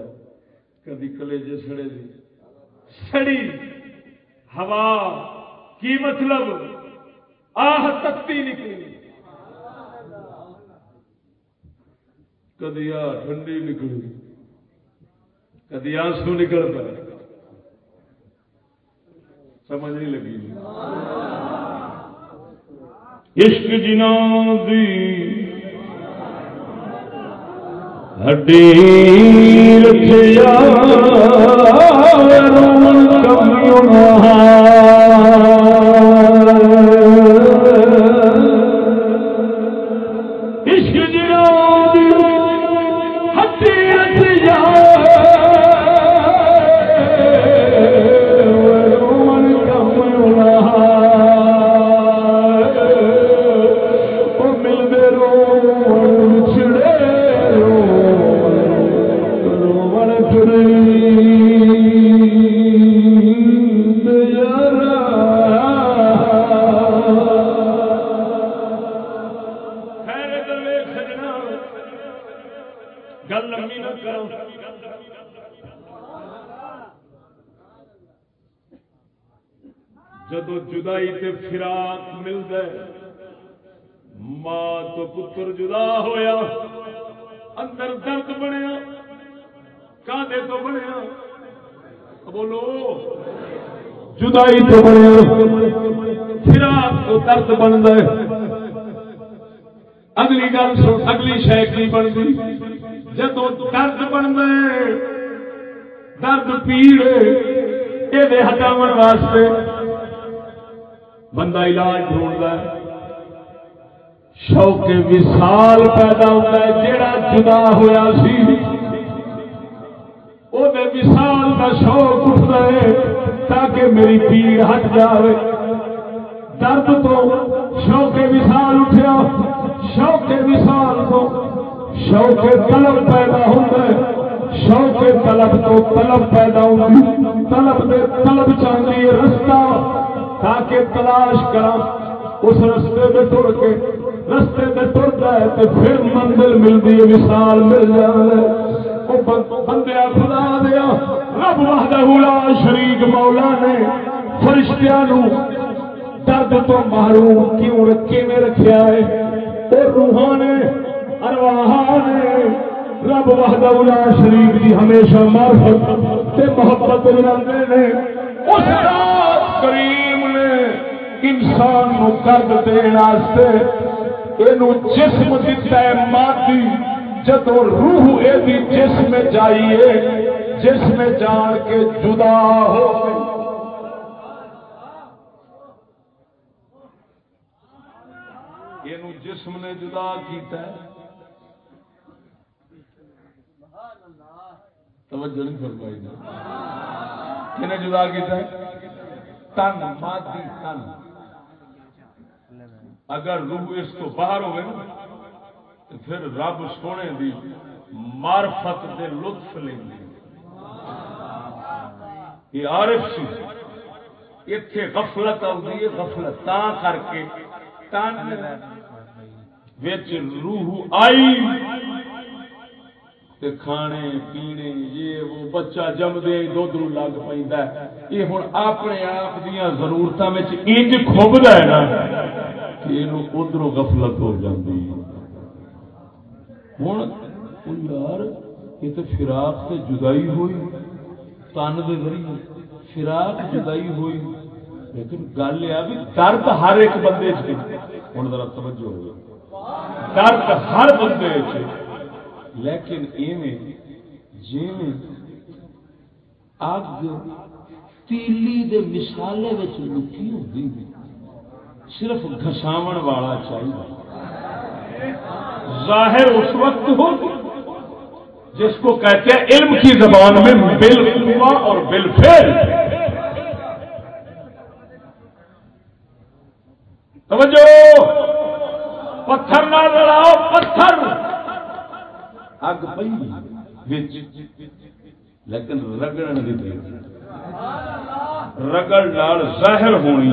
کدی کلیجے سڑے دی۔ سڑی، ہوا، کی مطلب؟ آہ تکتی نکلی۔ کدی آ ٹھنڈی نکلی۔ کدی آنسو نکل پائے سمجھ نہیں لگی۔ عشق جنا دی ہڈی رکھیا رومن کمیوں بولو۔ جدائی تو بنیا فراق تو درد بنتا ہے۔ اگلی گل اگلی شہ کی بنتی؟ جدو درد بنتا ہے، درد پیڑ یہ ہٹاو واسطے بندہ علاج ڈھونڈتا ہے۔ شوق وسال پیدا ہوتا ہے، جیڑا جدا ہوا سی وہ کا شوق اٹھتا ہے تاکہ میری پیڑ ہٹ جائے درد تو شوق وسال اٹھیا شوق وسال تو شوق طلب پیدا ہوتا ہے۔ شوق طلب تو طلب پیدا ہوتی طلب دے طلب چاہیے رستہ، تاکہ تلاش کرا اس رستے میں ٹر کے، رستے میں ٹر جائے تو پھر منزل ملتی ہے وسال مل جائے وہ بندیا خدا دیا، رب وحدہ لا شریک مولا نے فرشتیاں درد تو محروم کیوں رکھے میں رکھیا ہے؟ وہ روحاں رب وحدہ لا شریک دی ہمیشہ معرفت تے محبت رکھتے نے۔ اس رات کریم نے انسان نو درد دین واسطے اینو جسم دتا ہے مادی۔ جدو روح ایدی جسم جائیے جسم جان کے جدا ہو۔ گئی اینو جسم نے جدا کیتا ہے۔ توجہ نہیں فرمائی نا کنے جدا کیتا ہے؟ تن، مادی تن۔ اگر روح اس کو باہر ہوئے نا پھر رب سونے دی معرفت دے لطف لیں یہ عارف سی۔ اتے غفلت آتی ہے، غفلت تا کر کے۔ تن وچ روح آئی۔ تے کھانے، پینے، یہ وہ بچہ جم دے دودھ لگ پہ یہ ہوں اپنے آپ دیا ضرورت انج ہے نا کہ یہ ادھر غفلت ہو جاتی ہے ہوں یار یہ تو فراق سے جدائی ہوئی تن دے ذریعے فراق جدائی ہوئی لیکن گل یہ بھی درد ہر ایک بندے ہوں ذرا توجہ ہو درد ہر بندے لیکن ایویں جی اگ تیلی دے مسالے لکی ہوتی صرف گساو والا چاہیے ظاہر اس وقت ہو جس کو کہتے ہیں علم کی زبان میں بل اور بل توجہ! پتھر نہ لڑاؤ، پتھر! اگ پی لیکن رگڑن نہیں دے رگڑ نال ظاہر ہونی۔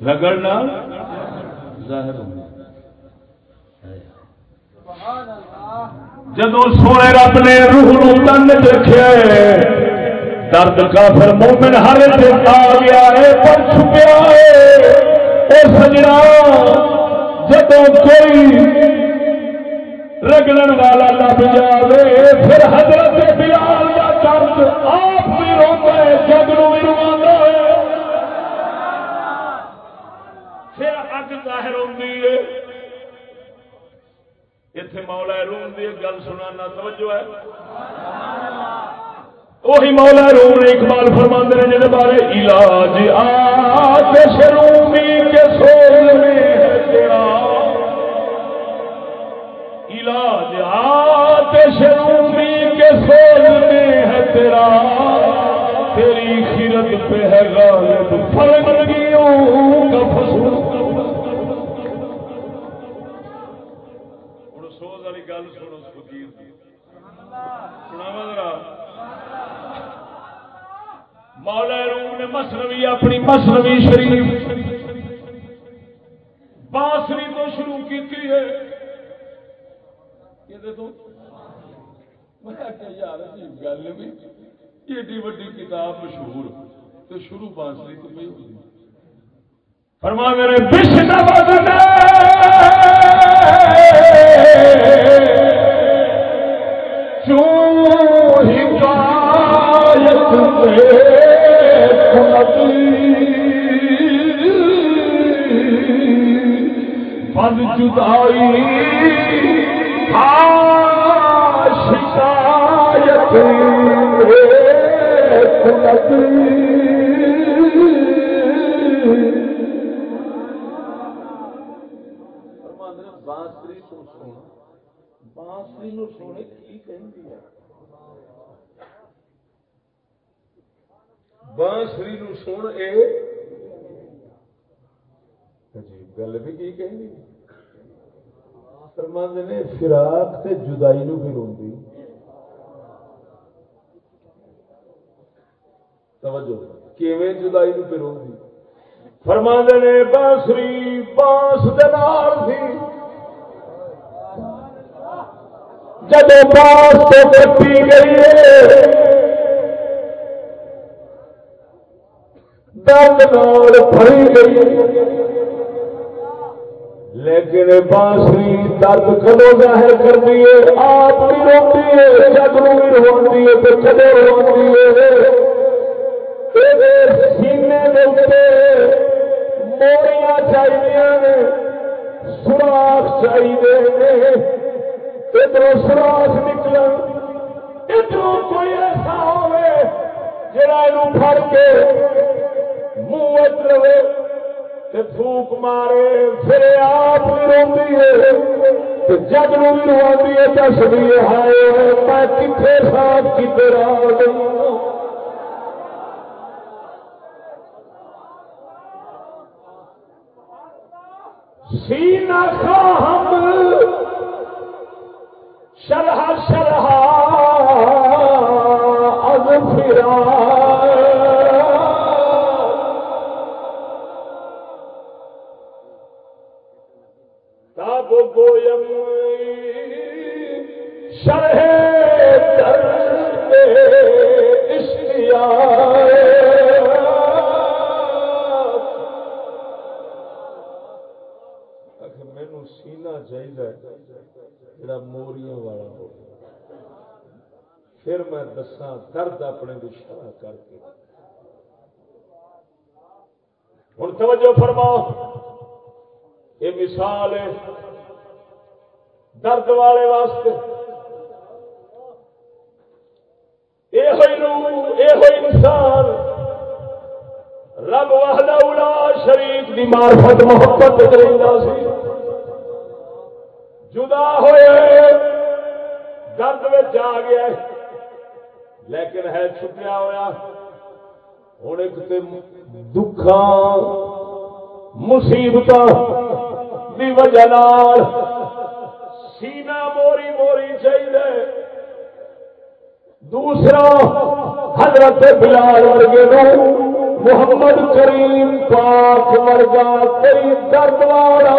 رگڑ نال ظاہر ہونی۔ جدو سونے رب نے روح نو تن رکھا درد کافر مومن ہر دن آ گیا ہے، پر چھپیا ہے۔ او سجنا، جدو کوئی رگڑن والا لب جائے پھر حضرت بلال یا درد آپ بھی روتا ہے، جگ نو بھی روا ہے۔ پھر اگ ظاہر ہوتی ہے۔ اتنے مولا روم کی ایک گل سنا توجہ ہے وہی مولا روم نے اقبال فرما نے جن بارے علاج آتش رومی کے سول میں ہے تیرا علاج آتش رومی کے سول میں ہے تیرا تیری خیرت پہ ہے غالب فرنگیوں کا فصول گل سنو فکیر سناوا ذرا۔ مولا روم نے مسنوی اپنی مسنوی شریف بانسری تو شروع کی ہے۔ یہ تو؟ میں آخیا یار، عجیب گل بھی ایڈی وڈی کتاب مشہور تو شروع بانسری تو پہ ہوئی فرما میرے بش بند جدائی ہاں تو سن بانسری نو سونے کی کہندی ہے بانسری نو سن اے۔ عجیب گل بھی کی کہندی فرماند نے فراق تے جدائی نو بھی روندی توجہ۔ کیویں جدائی نو پہ روندی فرماند نے بانسری بانس دے نال سی جب بانس تو کٹی گئی ہے۔ درد نال بھری گئی۔ لیکن بانسری درد کدو ظاہر کرتی ہے؟ آپ بھی روتی ہے، جگ نو بھی روتی ہے، تو کدو روتی ہے؟ سینے موڑیاں چاہیے سوراخ چاہیے ادھر سوراخ نکل ادھر کوئی ایسا ہوے جڑا یہ پھڑ کے منہ لوے تھوک مارے، پھر آپ روی ہے جگ نو بھی روی ہے دس بھی ہے میں کتنے صاف کتنے راہ سینا کا ہم شرح شرح از فرا گویم شرح درد اشتیاق۔ مینو سینا چاہیے جڑا موریاں والا ہو پھر میں دساں درد اپنے شرح کر کے ہوں توجہ فرماؤ یہ مثال ہے درد والے واسطے یہ انسان رب وحدہ الا شریف دی معرفت محبت رہتا سی جدا ہوئے۔ درد میں آ گیا۔ لیکن ہے چھپیا ہوا ہوں ایک دکھا مصیبت دی وجہ نال سینہ موری موری چاہیے دوسرا، حضرت بلال ورگے نو محمد کریم پاک ورگا کوئی درد والا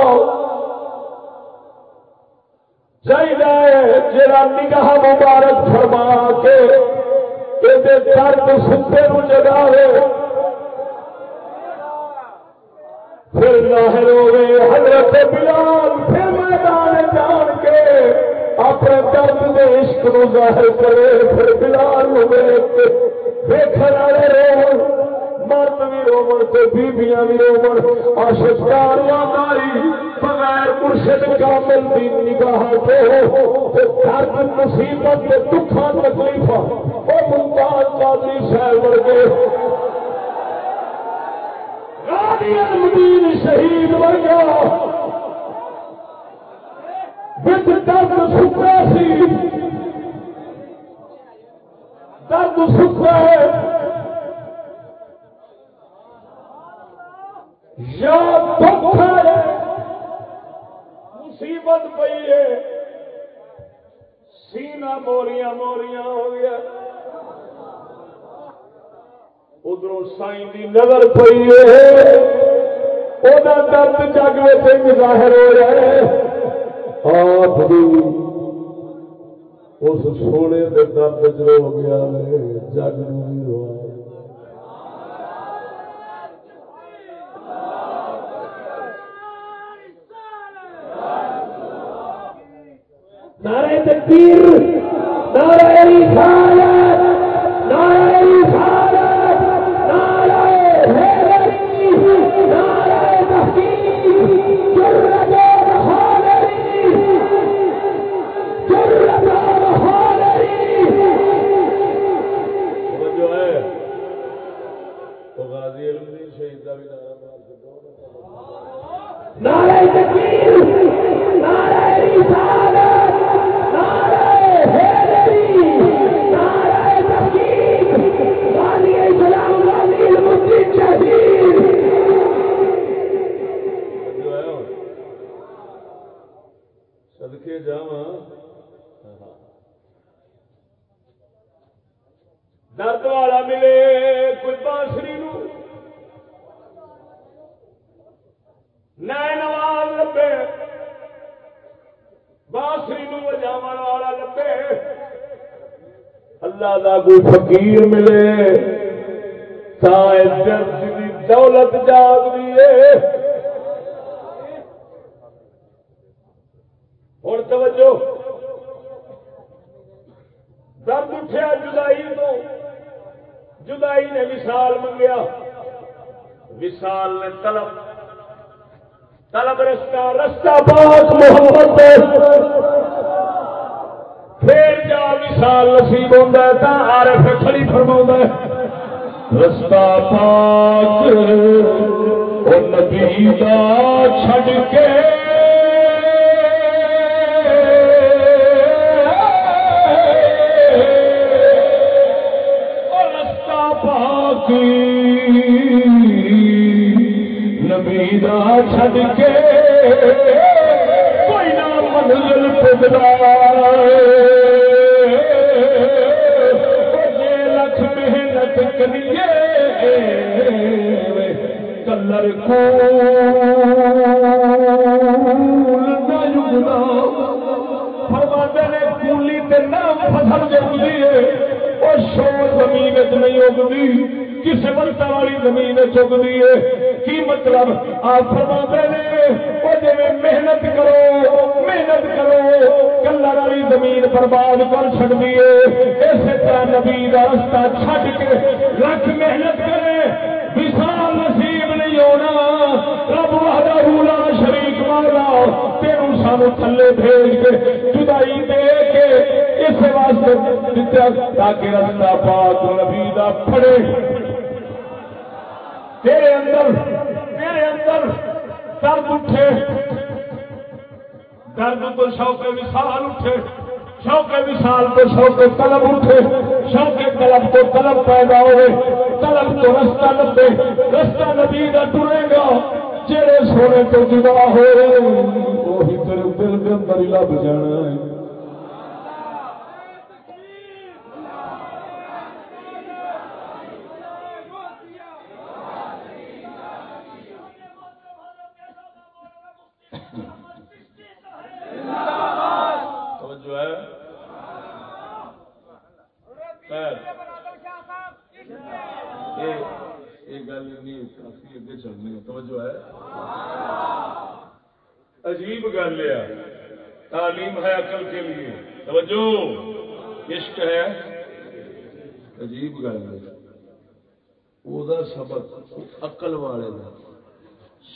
چاہیے جڑا نگاہ مبارک فرما کے درد ستے نو جگاوے۔ پھر ظاہر ہوئے حضرت بلال پھر میدان جان کے اپنے درد کے عشق نو ظاہر کرے۔ پھر بلال نو ویکھ والے رو مرد بھی رومن تو بیبیاں بھی رومن آشکار داری بغیر مرشد کامل دی نگاہ تو درد، مصیبت کے دکھا تکلیف وہ ممتاز قادری صاحب ورگے۔ غازی المدین شہید ورگا۔ وچ درد سکا سی۔ درد سکا ہے۔ یا موریاں موریاں ہو گیا ادھر سائی کی نظر پی ہے درد جگ میں ظاہر ہو رہا ہے آپ بھی اس سونے کے درد چ رو گیا جگ بھی رو نعرہ تکبیر نعرہ رسالت فقیر ملے۔ تا درد دی دولت جاگ دیے ہوں توجہ۔ درد اٹھیا جدائی تو۔ جدائی نے وشال منگیا۔ وشال نے طلب۔ طلب رستہ رستہ پاک محمد دے۔ پھر جا وشال نصیب ہوتا ہے تا عارف کھڑی فرما ہے۔ رستہ پاک او نبی دا چھڈ کے۔ او رستہ پاکی نبی دا چھڈ کے۔ کوئی نہ منزل پگلا محنت کریے کلر کو فرماتے نے کولی تے فصل جگتی ہے وہ شور زمین چ نہیں اگتی کسی بنتا والی زمین چگتی ہے؟ کی مطلب؟ آپ فرماتے نے وہ جی محنت کرو محنت کرو کلر والی زمین برباد کر چڑتی ہے اسی طرح نبی کا رستہ چھڈ کے لکھ محنت کرے۔ وشال نصیب نہیں ہونا۔ رب وحدہ لا شریک مالا تیرو سانو تھلے بھیج کے جدائی دے کے اس واسطے دتا تاکہ رستہ پاک نبی دا پڑے تیرے اندر تیرے اندر درد اٹھے درد تو شوق وشال اٹھے، شوق وشال تو شوق طلب اٹھے، شوق طلب تو طلب پیدا ہوئے، طلب تو رستہ لبے، رستہ نبی کا ٹرے گا جڑے سونے تو جدا ہوئے، وہی تیرے دل کے اندر ہی لب جانا ہے۔ گل توجہ ہے۔ عجیب گل ہے۔ تعلیم ہے عقل کے لیے۔ توجہ۔ عشق ہے۔ عجیب گل ہے۔ وہ سبق عقل والے کا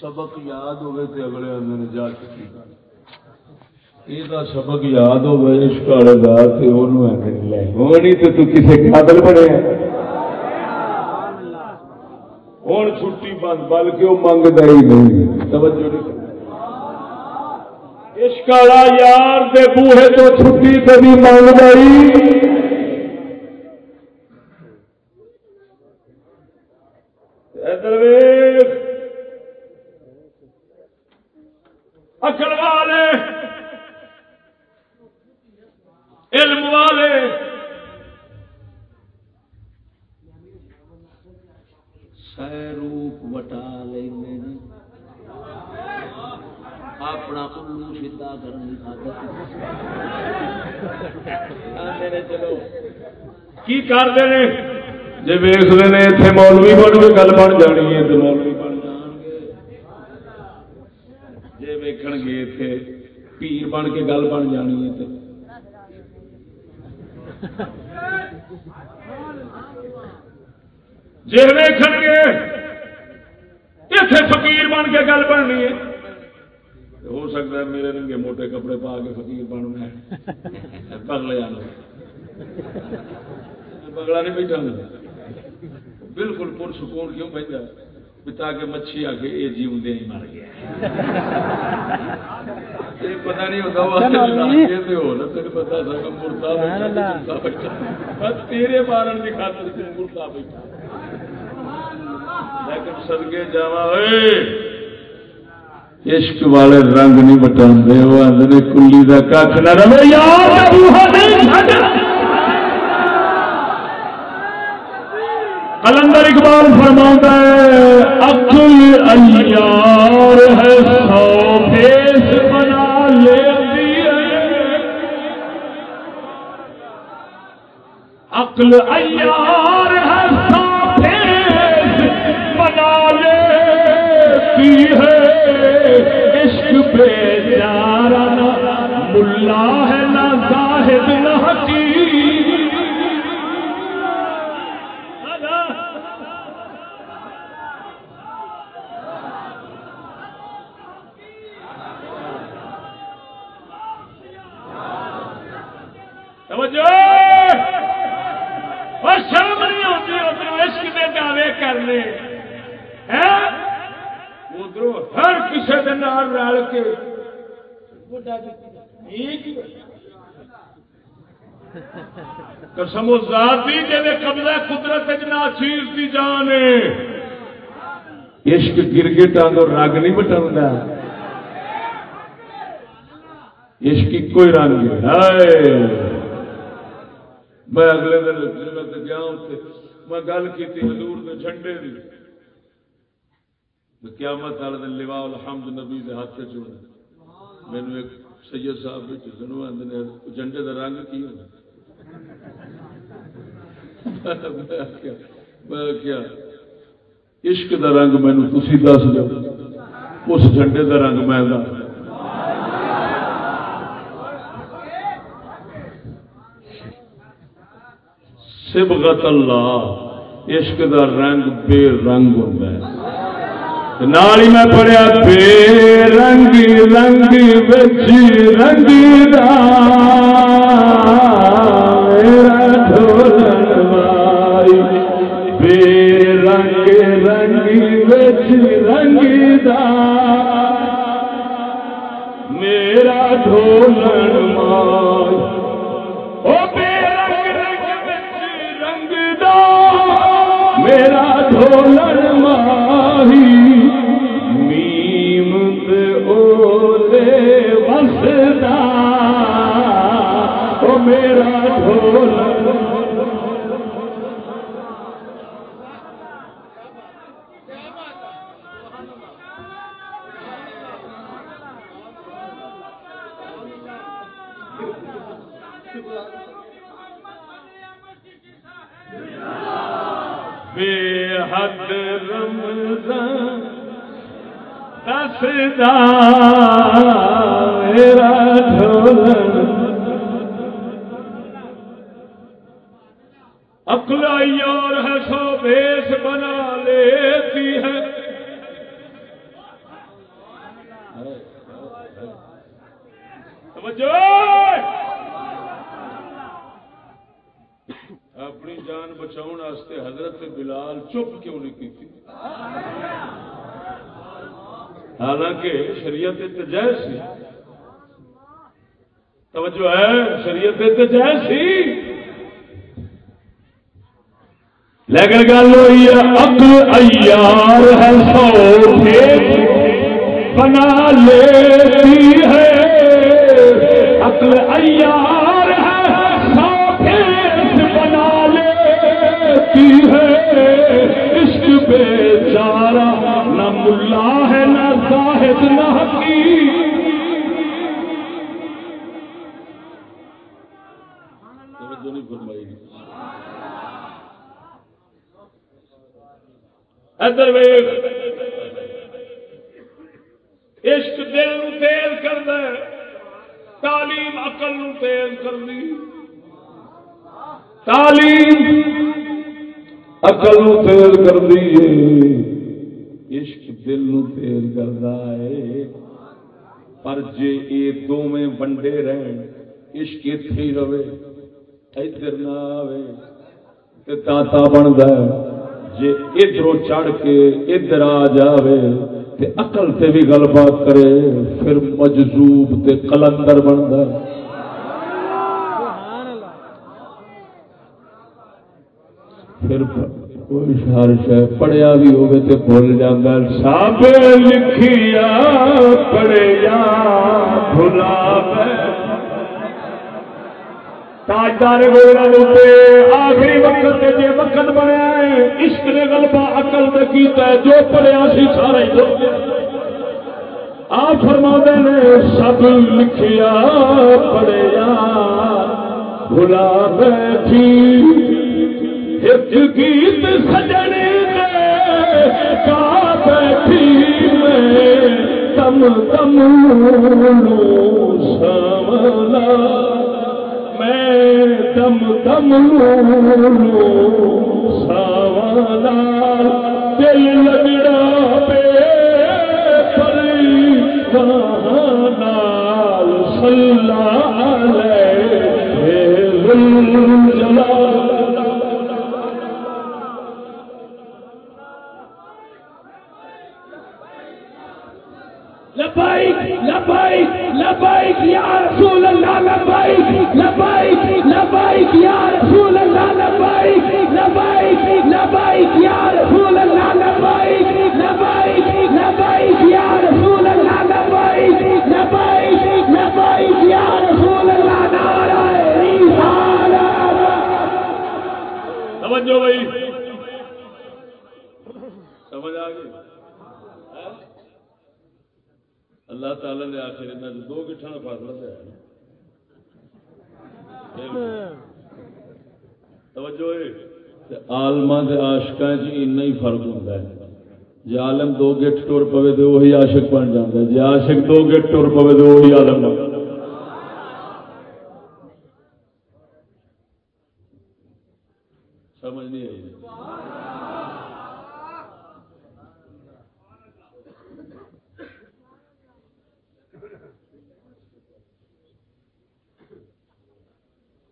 سبق یاد ہوگی اگلے اندر جا چکی یہ سبق یاد ہوئے عشق والے ہونی تو بنے ہوں چھٹی بند بلکہ وہ منگتا ہی نہیں توجہ نہیں عشق والا یار دے بوہے تو چھٹی کبھی منگتا ہی ادھر ویخ اکڑ والے علم والے روپ وٹا لیں اپنا الو سیدا کرنے چلو کی کرتے ہیں جی ویستے ہیں اتنے مولوی بن کے گل بن جانی ہے تو مولوی بن جان گے جی ویکھ گے اتنے پیر بن کے گل بن جانی ہے تو جی ویکھ گے اتنے فقیر بن کے گل بننی ہے ہو سکتا ہے میرے رنگے موٹے کپڑے پا کے فقیر بننا ہے پگلے آنا پگلا نہیں بیٹھا بالکل پرسکون کیوں بہتا تاکہ مچھی آ کے یہ جیوندے ہی مر گیا۔ پتا نہیں ہوتا پتا سکا تیرے مارن کی خاطر مردہ بیٹھا۔ لیکن سدگے جا عشق والے رنگ نہیں بٹا وہ آدھے کلی کا کھ نہ رہے یار کلندر اقبال فرما ہے، عقل ایار ہے سو پیس بنا لیتی ہے۔ عقل ایار ہے سو پیس بنا لیتی ہے۔ عشق پہ جارا ملا ہے نہ زاہد نہ حقیق شرم نہیں ہوتی ادھر عشق کے دعوے کرنے ادھر ہر کسی کے نال رل کے قسم و ذاتی جی قبضہ قدرت جنا چیز کی جان عشق گرگٹ آگے رگ نہیں بٹا عشق کوئی رنگ ہے۔ میں اگلے دن گیا میں گل کی حضور دے جھنڈے کی قیامت والے دن لوا الحمد نبی دے ہاتھ سے چوڑا مینو ایک سید صاحب بھی سنو آدھے جھنڈے کا رنگ کی ہونا؟ میں کیا عشق دا رنگ مینو تھی دس دو۔ اس جھنڈے دا رنگ میں سبغت اللہ، عشق دا رنگ بے رنگ ہوتا ہے۔ نالی میں پڑھیا، بے رنگ رنگ بچ رنگ دا۔ میرا ڈھولن وائی بے رنگ رنگ بچ رنگ دا میرا ڈھولن مائی او بے رنگ رنگ بچ رنگ دا میرا ڈھولن ماہی حد رمضان دس دا میرا ڈھولن عقل آئی اور ہے سو بیس بنا لیتی ہے توجہ اپنی جان بچاؤ واسطے حضرت بلال چپ کیوں نہیں کی تھی حالانکہ شریعت جائز سی۔ توجہ ہے، شریعت جائز سی۔ لیکن گل ہوئی ہے عقل ایار ہے سو بنا لیتی ہے۔ عقل ایار ادھر ویگ عشق دل نو تیز کر دے تعلیم عقل نو تیز کر دی تعلیم عقل نو تیز کر دی عشق دل نو تیز کردا ہے۔ پر جے اے دوویں ونڈے رہن، عشق ایتھے ہی رہے، ادھر نہ آوے، تے تاتا بندا ہے۔ جے ادھروں چڑھ کے ادھر آ جاوے تے عقل تے بھی گل بات کرے، پھر مجذوب تے قلندر بندا ہے۔ پھر کوئی ہر شہ پڑھیا بھی ہوگے تے بھول جاتا سب لکھیا، پڑھیا، بھلا میں تاجدار گوڑا لوٹے آخری وقت تے جے وقت بنیا ہے، عشق نے غلبہ عقل تے کیتا ہے، جو پڑھیا سی سارا ہی لوگ آپ فرما نے، سب لکھیا، پڑھیا بھلا بیٹھی ایک گیت سجنے کا بیٹھی میں، تم تم سملا میں دم دم سوالا دل لگڑا عاشق دو ٹر پوے تو وہی عالم بن سمجھ نہیں آئی۔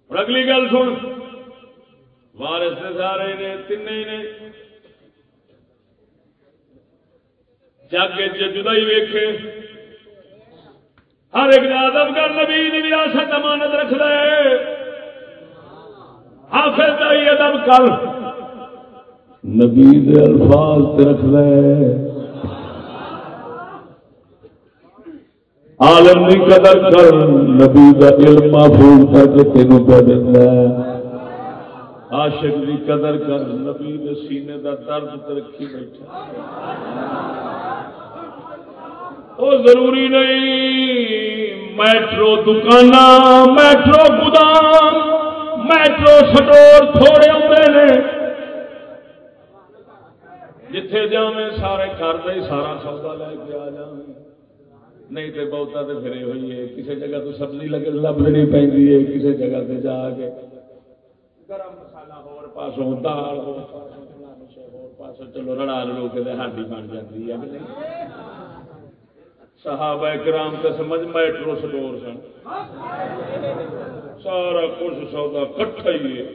اور اگلی گل سن۔ وارس نے سارے نے تین نے۔ جگ جدائی ویکھے۔ ہر ایک نے ادب کر نبی دی وراثت امانت رکھدا ہے۔ حافظ کا ادب کر۔ نبی دے الفاظ تے رکھدا ہے۔ عالم کی قدر کر نبی کا علم محفوظ کر کے تینوں پہ دینا ہے۔ عاشق کی قدر کر نبی کے سینے کا درد تے رکھی بیٹھا وہ ضروری نہیں۔ میٹرو دکان میٹرو گودام میٹرو سٹور تھوڑے ہوتے ہیں جتھے جاویں سارے گھر کا ہی سارا سودا لے کے آ جا نہیں تو بہتا تو پھر ہوئی ہے کسی جگہ تو سبزی لگ لبنی پی کسی جگہ تے جا کے۔ گرم مسالہ ہور پاسوں، دال ہور پاسوں چلو رڑا رڑو کے تے ہڈی بن جاتی ہے۔ صحابہ کرام تے سمجھ میٹرو سٹور سن۔ سارا کچھ سودا کٹھا ہی ہے۔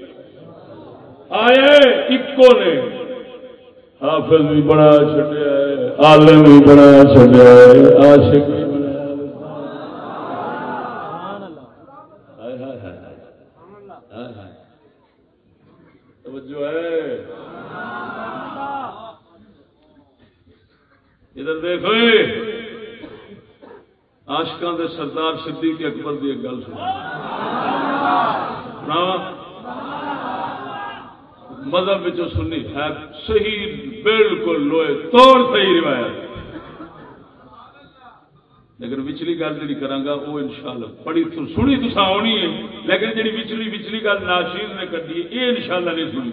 آئے اکو نے۔ حافظ بھی بڑا چڈیا ہے عالم بھی بڑا چڈیا ہے عاشق بھی توجہ ہے۔ ادھر دیکھو۔ آشکان دے سردار صدیق اکبر کی ایک گل سنا مذہب سنی ہے، صحیح، بالکل لوہے توڑ صحیح روایت۔ لیکن وچلی گل جی کرا وہ ان شاء اللہ پڑھی تو سنی تو آنی ہے، لیکن جی وچلی وچلی گل ناشیز نے کٹی یہ ان شاء اللہ نہیں سنی۔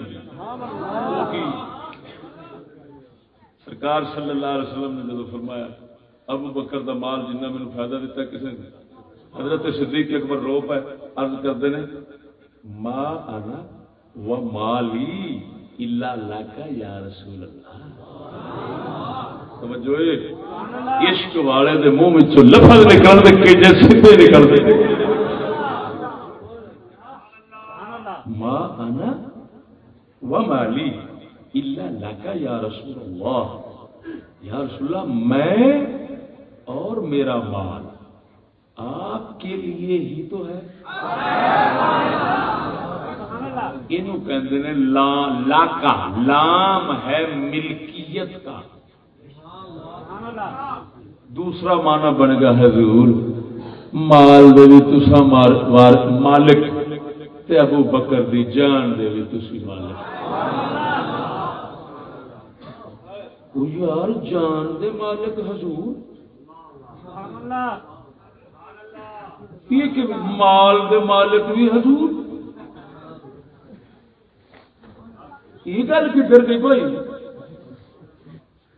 سرکار صلی اللہ علیہ وسلم نے جب فرمایا ابو بکر دا مال جنہ مجھے فائدہ دیتا کسی نے؟ حضرت صدیق اکبر رو پہ عرض کرتے ہیں ماں آنا و مالی الا لاکا یا رسول اللہ۔ سمجھو عشق والے دے منہ میں لفظ نکل دے کہ جے سیدھے نکل دے ماں آنا و مالی الا لاکا یا رسول اللہ۔ یا رسول اللہ، میں اور میرا مال آپ کے لیے ہی تو ہے۔ یہ لا کا لام ہے ملکیت کا۔ دوسرا معنی بن گا حضور، مال دے بھی تسا مالک تے ابو بکر دی جان دے بھی تسی مالک۔ او یار، جان دے مالک حضور۔ یہ کہ مال دے مالک بھی حضور۔ یہ گل کدھر گئی بھائی؟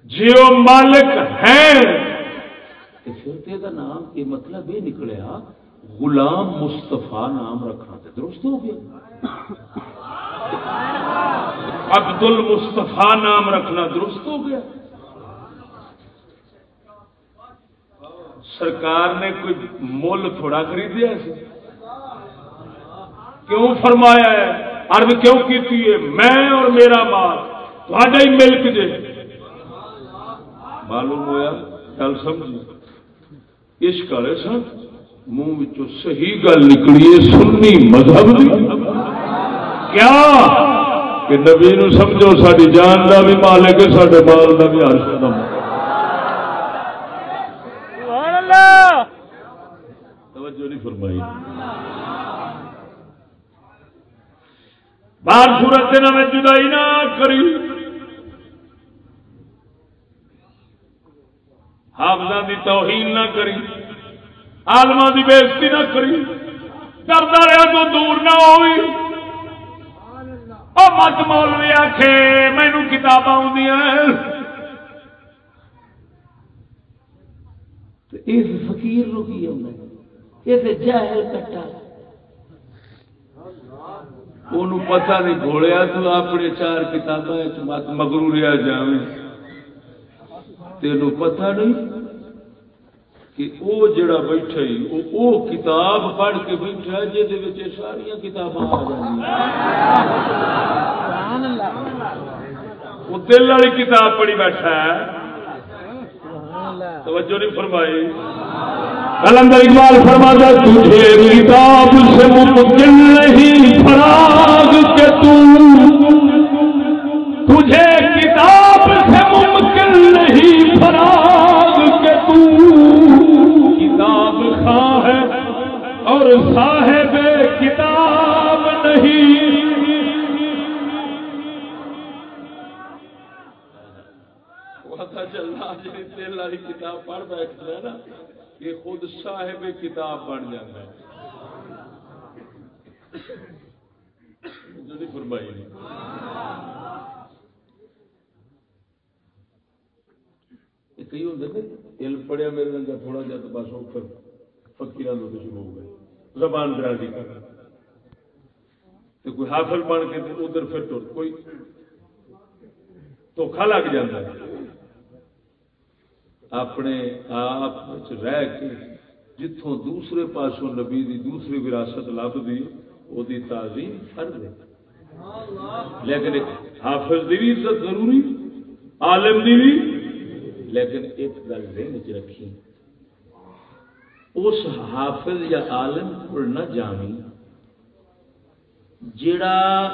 جی وہ مالک ہیں۔ پھر کا نام یہ مطلب یہ نکلیا غلام مستفا نام رکھنا تو درست ہو گیا۔ عبد المستفا نام رکھنا درست ہو گیا۔ سرکار نے کوئی مول تھوڑا خریدیا کیوں فرمایا ہے؟ ارد کیوں کی ہے؟ میں اور میرا مال تھوڑا ہی ملک جے معلوم ہوا گل سمجھ عشق والے سن، منہ صحیح گل نکلی ہے سنی مذہب کیا؟ کہ نبی نو سمجھو ساری جان کا بھی مالک ہے سارے مال کا بھی ہر کا توجہ نہیں فرمائی بار سورت دن میں جدائی نہ کری۔ حافظ کی توہین نہ کری۔ آلما کی بےزتی نہ کری۔ ڈردا رہا تو دور نہ ہوئی۔ اور مت مولوی آخے مینو کتاب آدی اس فقیر نو کی ہونا یہ جاہل کٹا۔ ان پتا نہیں گھوڑیا تو اپنے چار کتابیں مگرو رہا جائے تین پتا نہیں کہ وہ جڑا بیٹھا ہی وہ کتاب پڑھ کے بیٹھا جی ساریا کتاباں آ وہ دل والی کتاب پڑھی بیٹھا ہے۔ توجہ نہیں فرمائی۔ کلندر اقبال فرماتا تجھے کتاب سے ممکن نہیں، فراغ کے تو۔ تجھے کتاب سے ممکن نہیں، فراغ کے تو۔ کتاب خواہ ہے اور صاحب کتاب نہیں۔ پتا چلنا جی دل والی کتاب پڑھ بیٹھتا ہے نا۔ یہ خود صاحب کتاب بن جاتا ہے۔ فرمائی کئی ہوتے نا علم پڑھیا میرے لگا تھوڑا جا تو بس وہ پھر ہوتے شروع ہو گئے زبان درازی کر۔ کوئی حافظ بن کے ادھر پھر ٹر کوئی دھوکھا لگ جاتا ہے۔ اپنے آپ رہ کے جتوں دوسرے پاسوں نبی دی دوسری وراثت لبھی وہ تعظیم فرض ہے۔ لیکن حافظ دی بھی عزت ضروری، عالم دی بھی۔ لیکن ایک گل ذہن چ رکھی اس حافظ یا عالم کو نہ جانی جڑا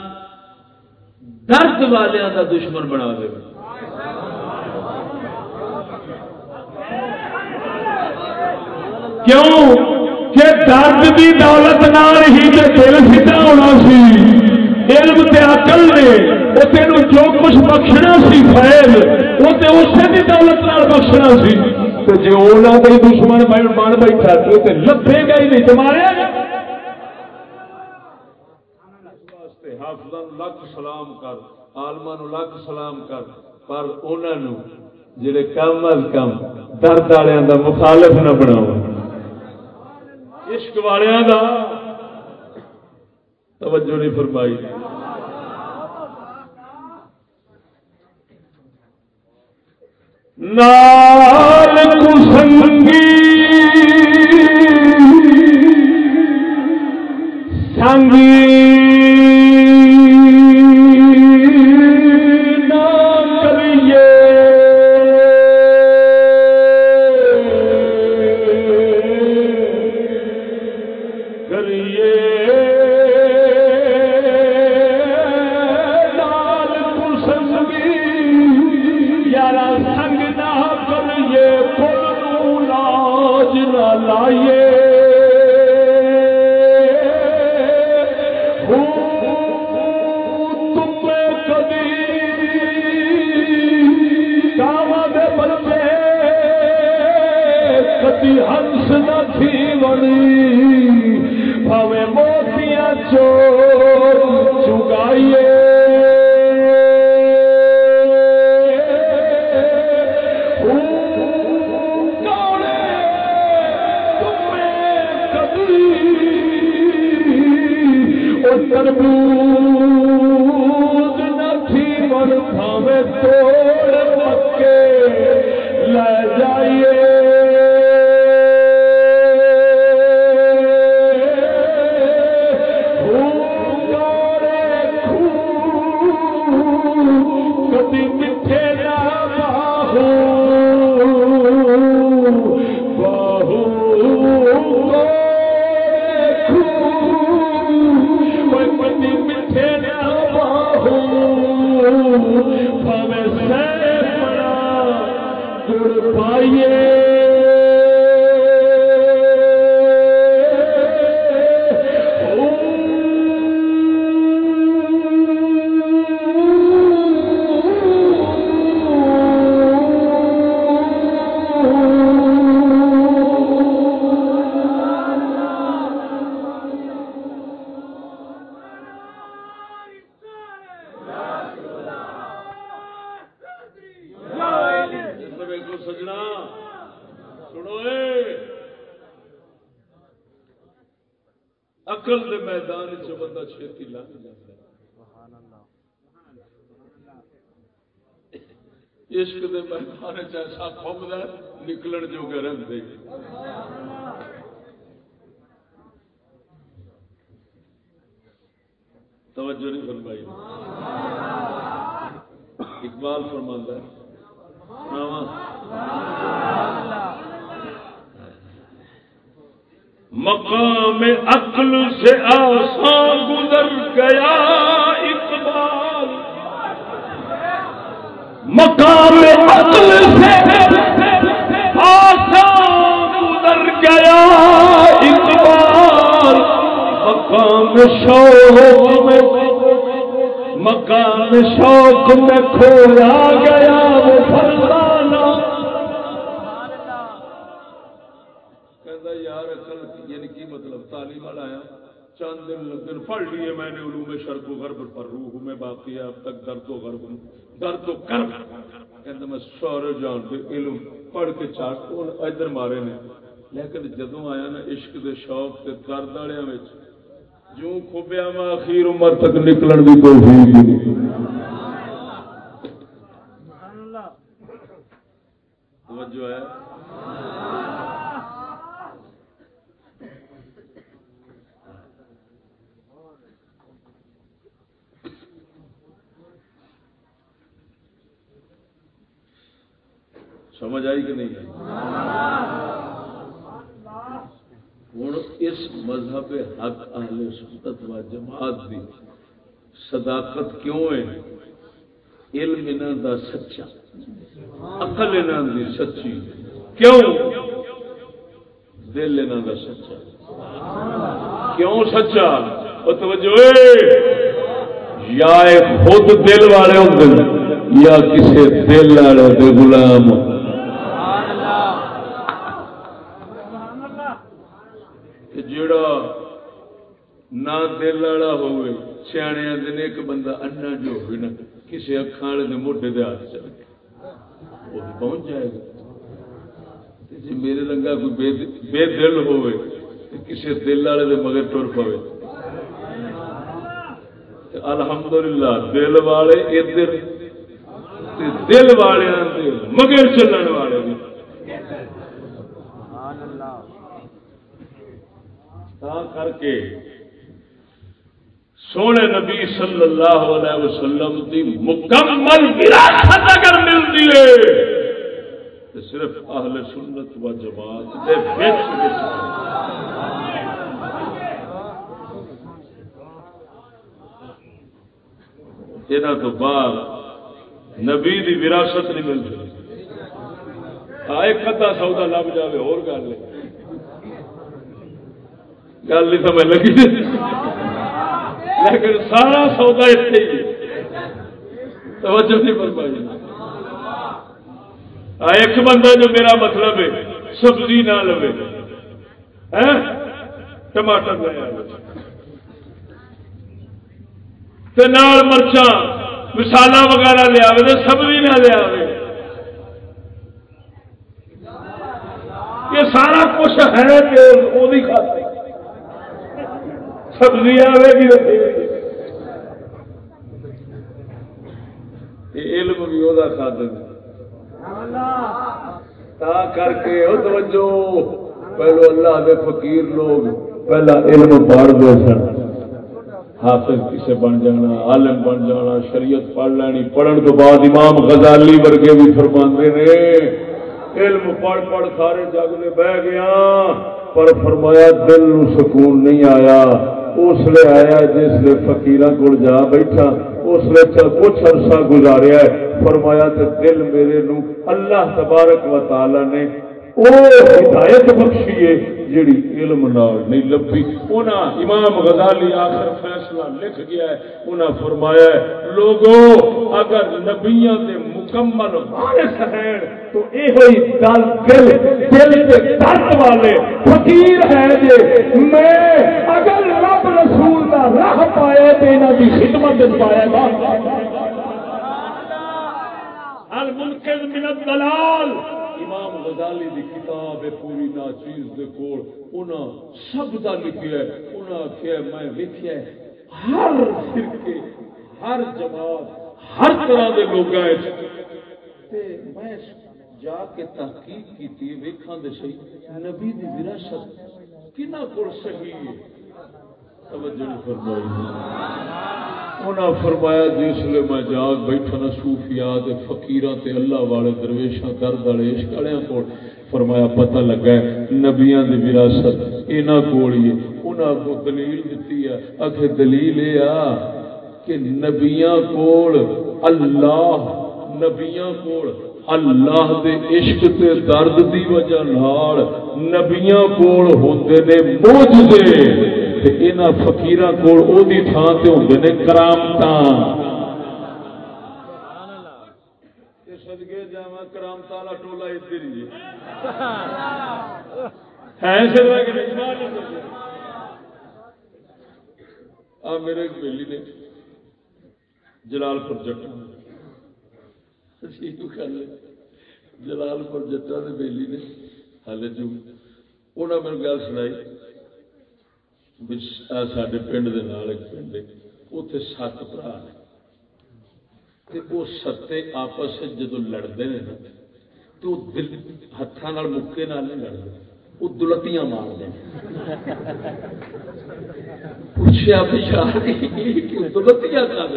درد والوں کا دشمن بنا دے۔ کیوں کہ درد کی دولت نال ہی تے دل سیدھا ہونا سی؟ علم تے عقل نے وہ تین جو کچھ بخشنا سی فیل وہ تے اسے دی دولت نال بخشنا سی۔ تو جی انہوں کے دشمن بن بن بیٹھا تو تے لبے گا ہی نہیں تو مارے گا۔ حافظ لکھ سلام کر آلما لکھ سلام کر۔ پر انہوں جڑے کم از کم درد والوں کا مخالف نہ بناؤ۔ عشق والوں کا توجہ نہیں فرمائی۔ نال کسنگی سنگی باقی ہے اب تک درد و غرب درد و کرب کہتا میں سارے جان کے علم پڑھ کے چاٹ ادھر مارے نے۔ لیکن جدو آیا نا عشق دے شوق سے درد والے جو کھوبیا میں اخیر عمر تک نکلن کی توفیق ہی نہیں توجہ ہے۔ سمجھ آئی کہ نہیں آئی؟ ہوں اس مذہب حق اہل سنت و جماعت دی صداقت کیوں ہے؟ علم انہوں دا سچا، عقل انہوں دی سچی۔ کیوں؟ دل انہوں دا سچا۔ کیوں سچا؟ وہ توجہ یا خود دل والے ہوں یا کسی دل والے دے غلام ہوں جڑا نہ دل والا ہوئے سیانے دن ایک بندہ انا جو نا کسی اکھان والے دے موڈے دے ہاتھ چل وہ پہنچ جائے گا جی میرے رنگا کوئی بے, بے دل ہوئے کسی دل والے دے مگر ٹر پوے الحمدللہ دل والے ادھر دل والے مگر چلن والے بھی کر کے سونے نبی صلی اللہ علیہ وسلم کی مکمل وراثت اگر ملتی ہے تو صرف اہل سنت و جماعت دے کے بچ یہاں تو بعد نبی دی وراثت نہیں ملتی ایک ادھا سودا لب جائے اور گل گل نہیں سمجھ لگی۔ لیکن سارا سودا اتنے ہی توجہ نہیں بن پائی ایک بندہ جو میرا مطلب ہے، سبزی نہ لو ہاں؟ ٹماٹر لیا مرچا مسالہ وغیرہ لیا سبزی نہ لیا یہ سارا کچھ ہے کہ وہی کھاتے سبزی آئے گی علم بھی وہ کھاد کر کے توجہ، پہلو اللہ دے فقیر لوگ پہلا علم پڑھتے سن۔ حافظ کسے بن جانا، عالم بن جانا، شریعت پڑھ لینی، پڑھن تو بعد امام غزالی ورگے بھی فرماندے نے۔ علم پڑھ پڑھ سارے جگ میں بہ گیا، پر فرمایا دل نو سکون نہیں آیا۔ اس لیے آیا جس لیے فکیر کو جا بیٹھا، اس لیے کچھ عرصہ گزاریا ہے۔ فرمایا تو دل میرے نو اللہ تبارک و تعالی نے وہ ہدایت بخشی ہے جیڑی علم نال نہیں لبھی۔ انہاں امام غزالی آخر فیصلہ لکھ گیا ہے انہاں فرمایا ہے لوگوں اگر نبیاں دے مکمل وارث ہیں تو اے ہوئی دل دل دل دے درد والے فقیر ہے جے۔ میں اگر رب رسول دا راہ پائے تے انہاں دی خدمت وچ پایا گا۔ المنقذ من الضلال۔ امام غزالی دی کتاب پوری نا چیز دے کول انہاں سب دا لکھیا ہے انہاں آخیا میں لکھیا ہے، ہر فرقے، ہر جماعت، ہر طرح دے لوگ میں جا کے تحقیق کی ویکھاں دے صحیح۔ نبی دی وراثت کنا کول صحیح ہے؟ انہاں فرمایا جی جس لیے میں جاگ بیٹھا نا صوفیات فقیراں تے اللہ والے درویشاں درد والے عشق والے کو فرمایا پتہ لگا ہے نبیاں دی وراثت انہاں کول ہی انہاں کو دلیل دتی ہے۔ اکھے دلیل اے آ کہ نبیاں کول اللہ، نبیاں کول اللہ دے عشق تے درد دی وجہ نال نبیاں کول ہوندے نے معجزے یہاں فکیر کول تھان سے ہوں نے کرامت سدگے جا کرامت والا ٹولا ادھر ہی آ میرے ایک بیلی نے جلال پور جٹ شروع کر لے جلال پور جٹا بیلی نے ہال جو انہیں میرے گل سنائی۔ سڈے پنڈ کے نال ایک پنڈ اتے سات برا نے وہ ستے آپس جدو لڑتے ہیں نا تو ہاتھوں مکے نال نہیں لڑتے وہ دلتیاں مارتے ہیں پوچھا دلتیاں کر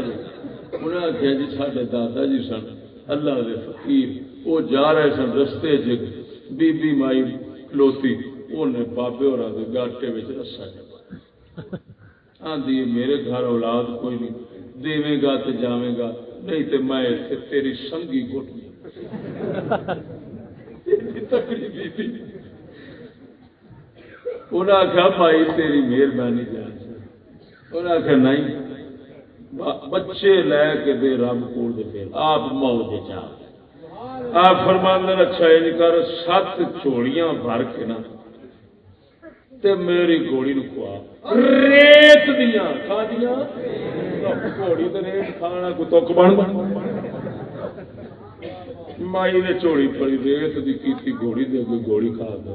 انہیں آخیا جی سارے دادا جی سن اللہ دے فقیر وہ جا رہے سن رستے چ بی بی مائی کلوتی انہیں بابے اور گاٹے رسا چپا آدھی میرے گھر اولاد کوئی نہیں۔ دے گا تو جاوے گا، نہیں تو میں تیری سنگھی گٹ انہیں آخیا بھائی تیری مہربانی جان۔ انہیں آخیا نہیں۔ بچے لے کے دے رب کو آپ موت چاہ آپ فرماندہ اچھا یہ کر، سات چوڑیاں بھر کے نا۔ تے میری گوڑی نو کھوا۔ ریت دیا کھا دیا گوڑی تو ریت کھانا کو تک بن۔ مائی نے چوڑی پڑی، ریت دی کیتی گوڑی دے کوئی گوڑی کھا دو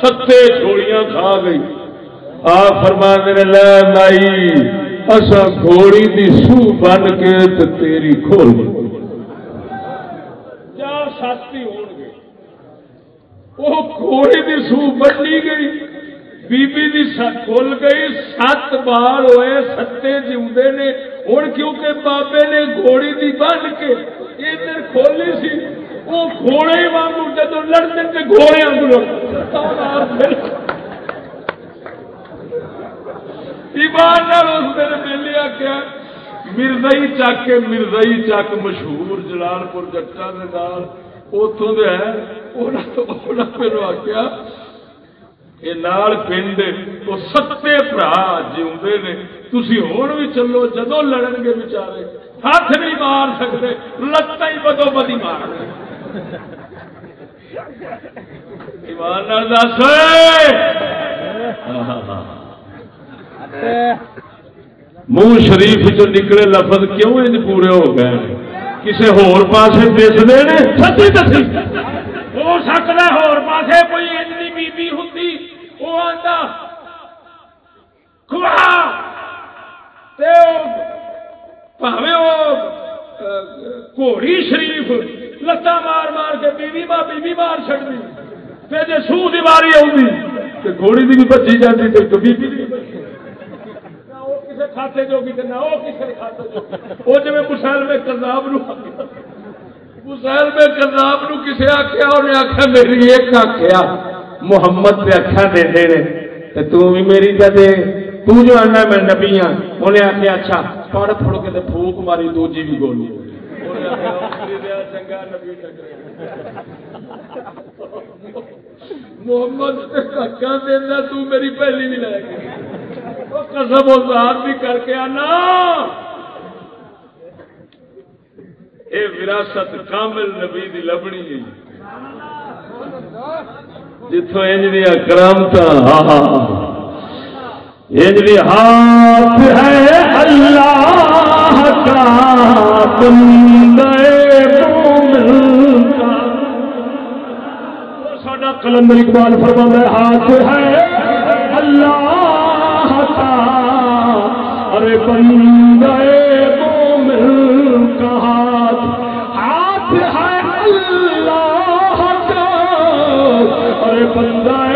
ستے چوڑیاں کھا گئی۔ آ فرمان نے، لے مائی اصا گھوڑی دی سو بن کے تے تیری کھول۔ جا ساتھی ہون گے، وہ گھوڑی دی سو بنی گئی۔ بی بی دی کھل گئی، سات بار ہوئے، ستے جیوندے نے۔ ہوں کیونکہ بابے نے گھوڑی دی بن کے ادھر کھولی سی، وہ گھوڑے وانگو جدو لڑتے تھے گھوڑے آنگو ایمان اس دن ملے آخیا مرزائی چک کے مرزائی چک مشہور جلال پور جٹا کے نال اتوں دے ہے میرے آخیا یہ نال پنڈ وہ ستے برا جیوندے نے۔ تھی ہوں بھی چلو جدو لڑن گے بچارے ہاتھ نہیں مار سکتے لت ہی بدو بدی مار ایمان دس۔ منہ شریف چ نکلے لفظ کیوں ان پورے ہو گئے کسی ہور پاسے دستے نے؟ سچی دسی۔ ہو سکتا ہور پاسے کوئی گھوڑی شریف لتا مار مار کے بیوی ماں بیوی مار چڑی پھر جی سو کی آؤں تو گھوڑی کی بھی بچی جاتی تو بیبی بھی کھاتے جو نہ وہ کھاتے جو وہ جی مسائل میں کرناب نو مسائل میں کرناب نو کسی آخیا انہیں آخیا میری ایک آخیا محمد پہ اکھا دے دے تو بھی میری دے تو جو آنا میں نبی ہاں انہیں آخیا اچھا پڑ پڑ کے پھوک ماری دوجی بھی گولی۔ محمد دکا دینا تو میری پہلی بھی لے گئی قسم ازار بھی کر کے آنا۔ اے وراثت کامل نبی دی لبنی ہے۔ جتوں انج دیا کرامتا ہاں، ہاں، ہاں، انج ہاتھ ہے اللہ کا بندے مومن کا۔ ساڈا کلندر اقبال فرما ہے، ہاتھ ہے اللہ کا۔ ارے بندے بندہ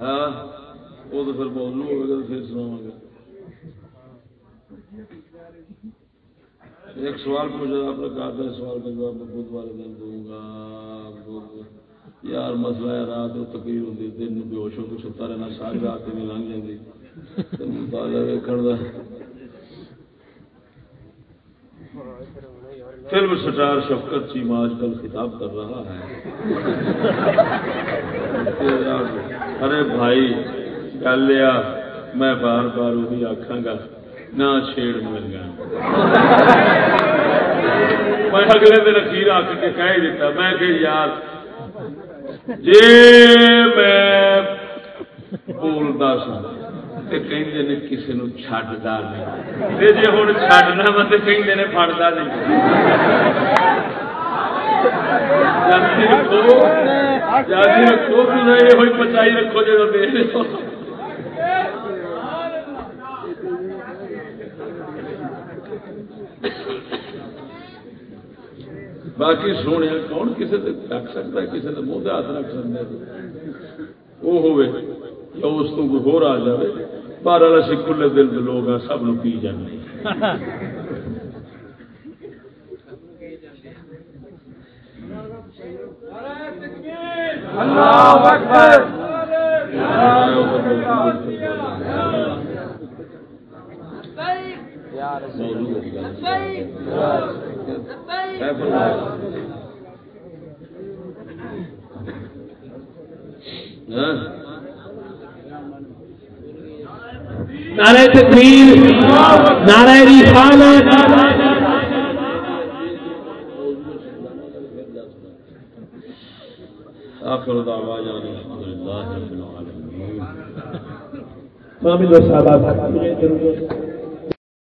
ہاں وہ تو پھر موضوع ہوگا پھر سناواں گا۔ ایک سوال پوچھا آپ نے کہا تھا سوال کا جواب میں بدھ والے دن دوں گا۔ یار، مسئلہ ہے، رات کو تقریر ہوتی، دن میں بے ہوش ہو کے ستا رہنا، ساری رات میں لنگ جاتی مطالعہ ویکھن دا۔ فلم سٹار شفقت چیما آج کل خطاب کر رہا ہے۔ ارے بھائی گل یہ میں بار بار وہی آخا گا، نہ چھیڑ مل گیا میں اگلے دن اخیر آ کے کہہ دیتا، میں کہ یار جی میں بولتا سا تے کہندے نے کسی نو چھڈدا نہیں۔ تے جے ہن چھڈنا وا تے کہندے نے پھڑدا نہیں۔ جاتی رکھو جاتی رکھو، تساں ہوئی پچائی رکھو جے دے رہے ہو۔ باقی سونے کون کسی رکھ سکتا ہے کسی منہ ہاتھ رکھ سکتا ہے۔ وہ ہوئے یا اس کو کوئی ہو آ جائے پر اسی کھلے دل کے لوگ ہیں سب نو پی جانے ہاں؟ نعرہ تکبیر نعرہ رسالت۔ آخر دعوانا الحمد لله رب العالمين و صحابہ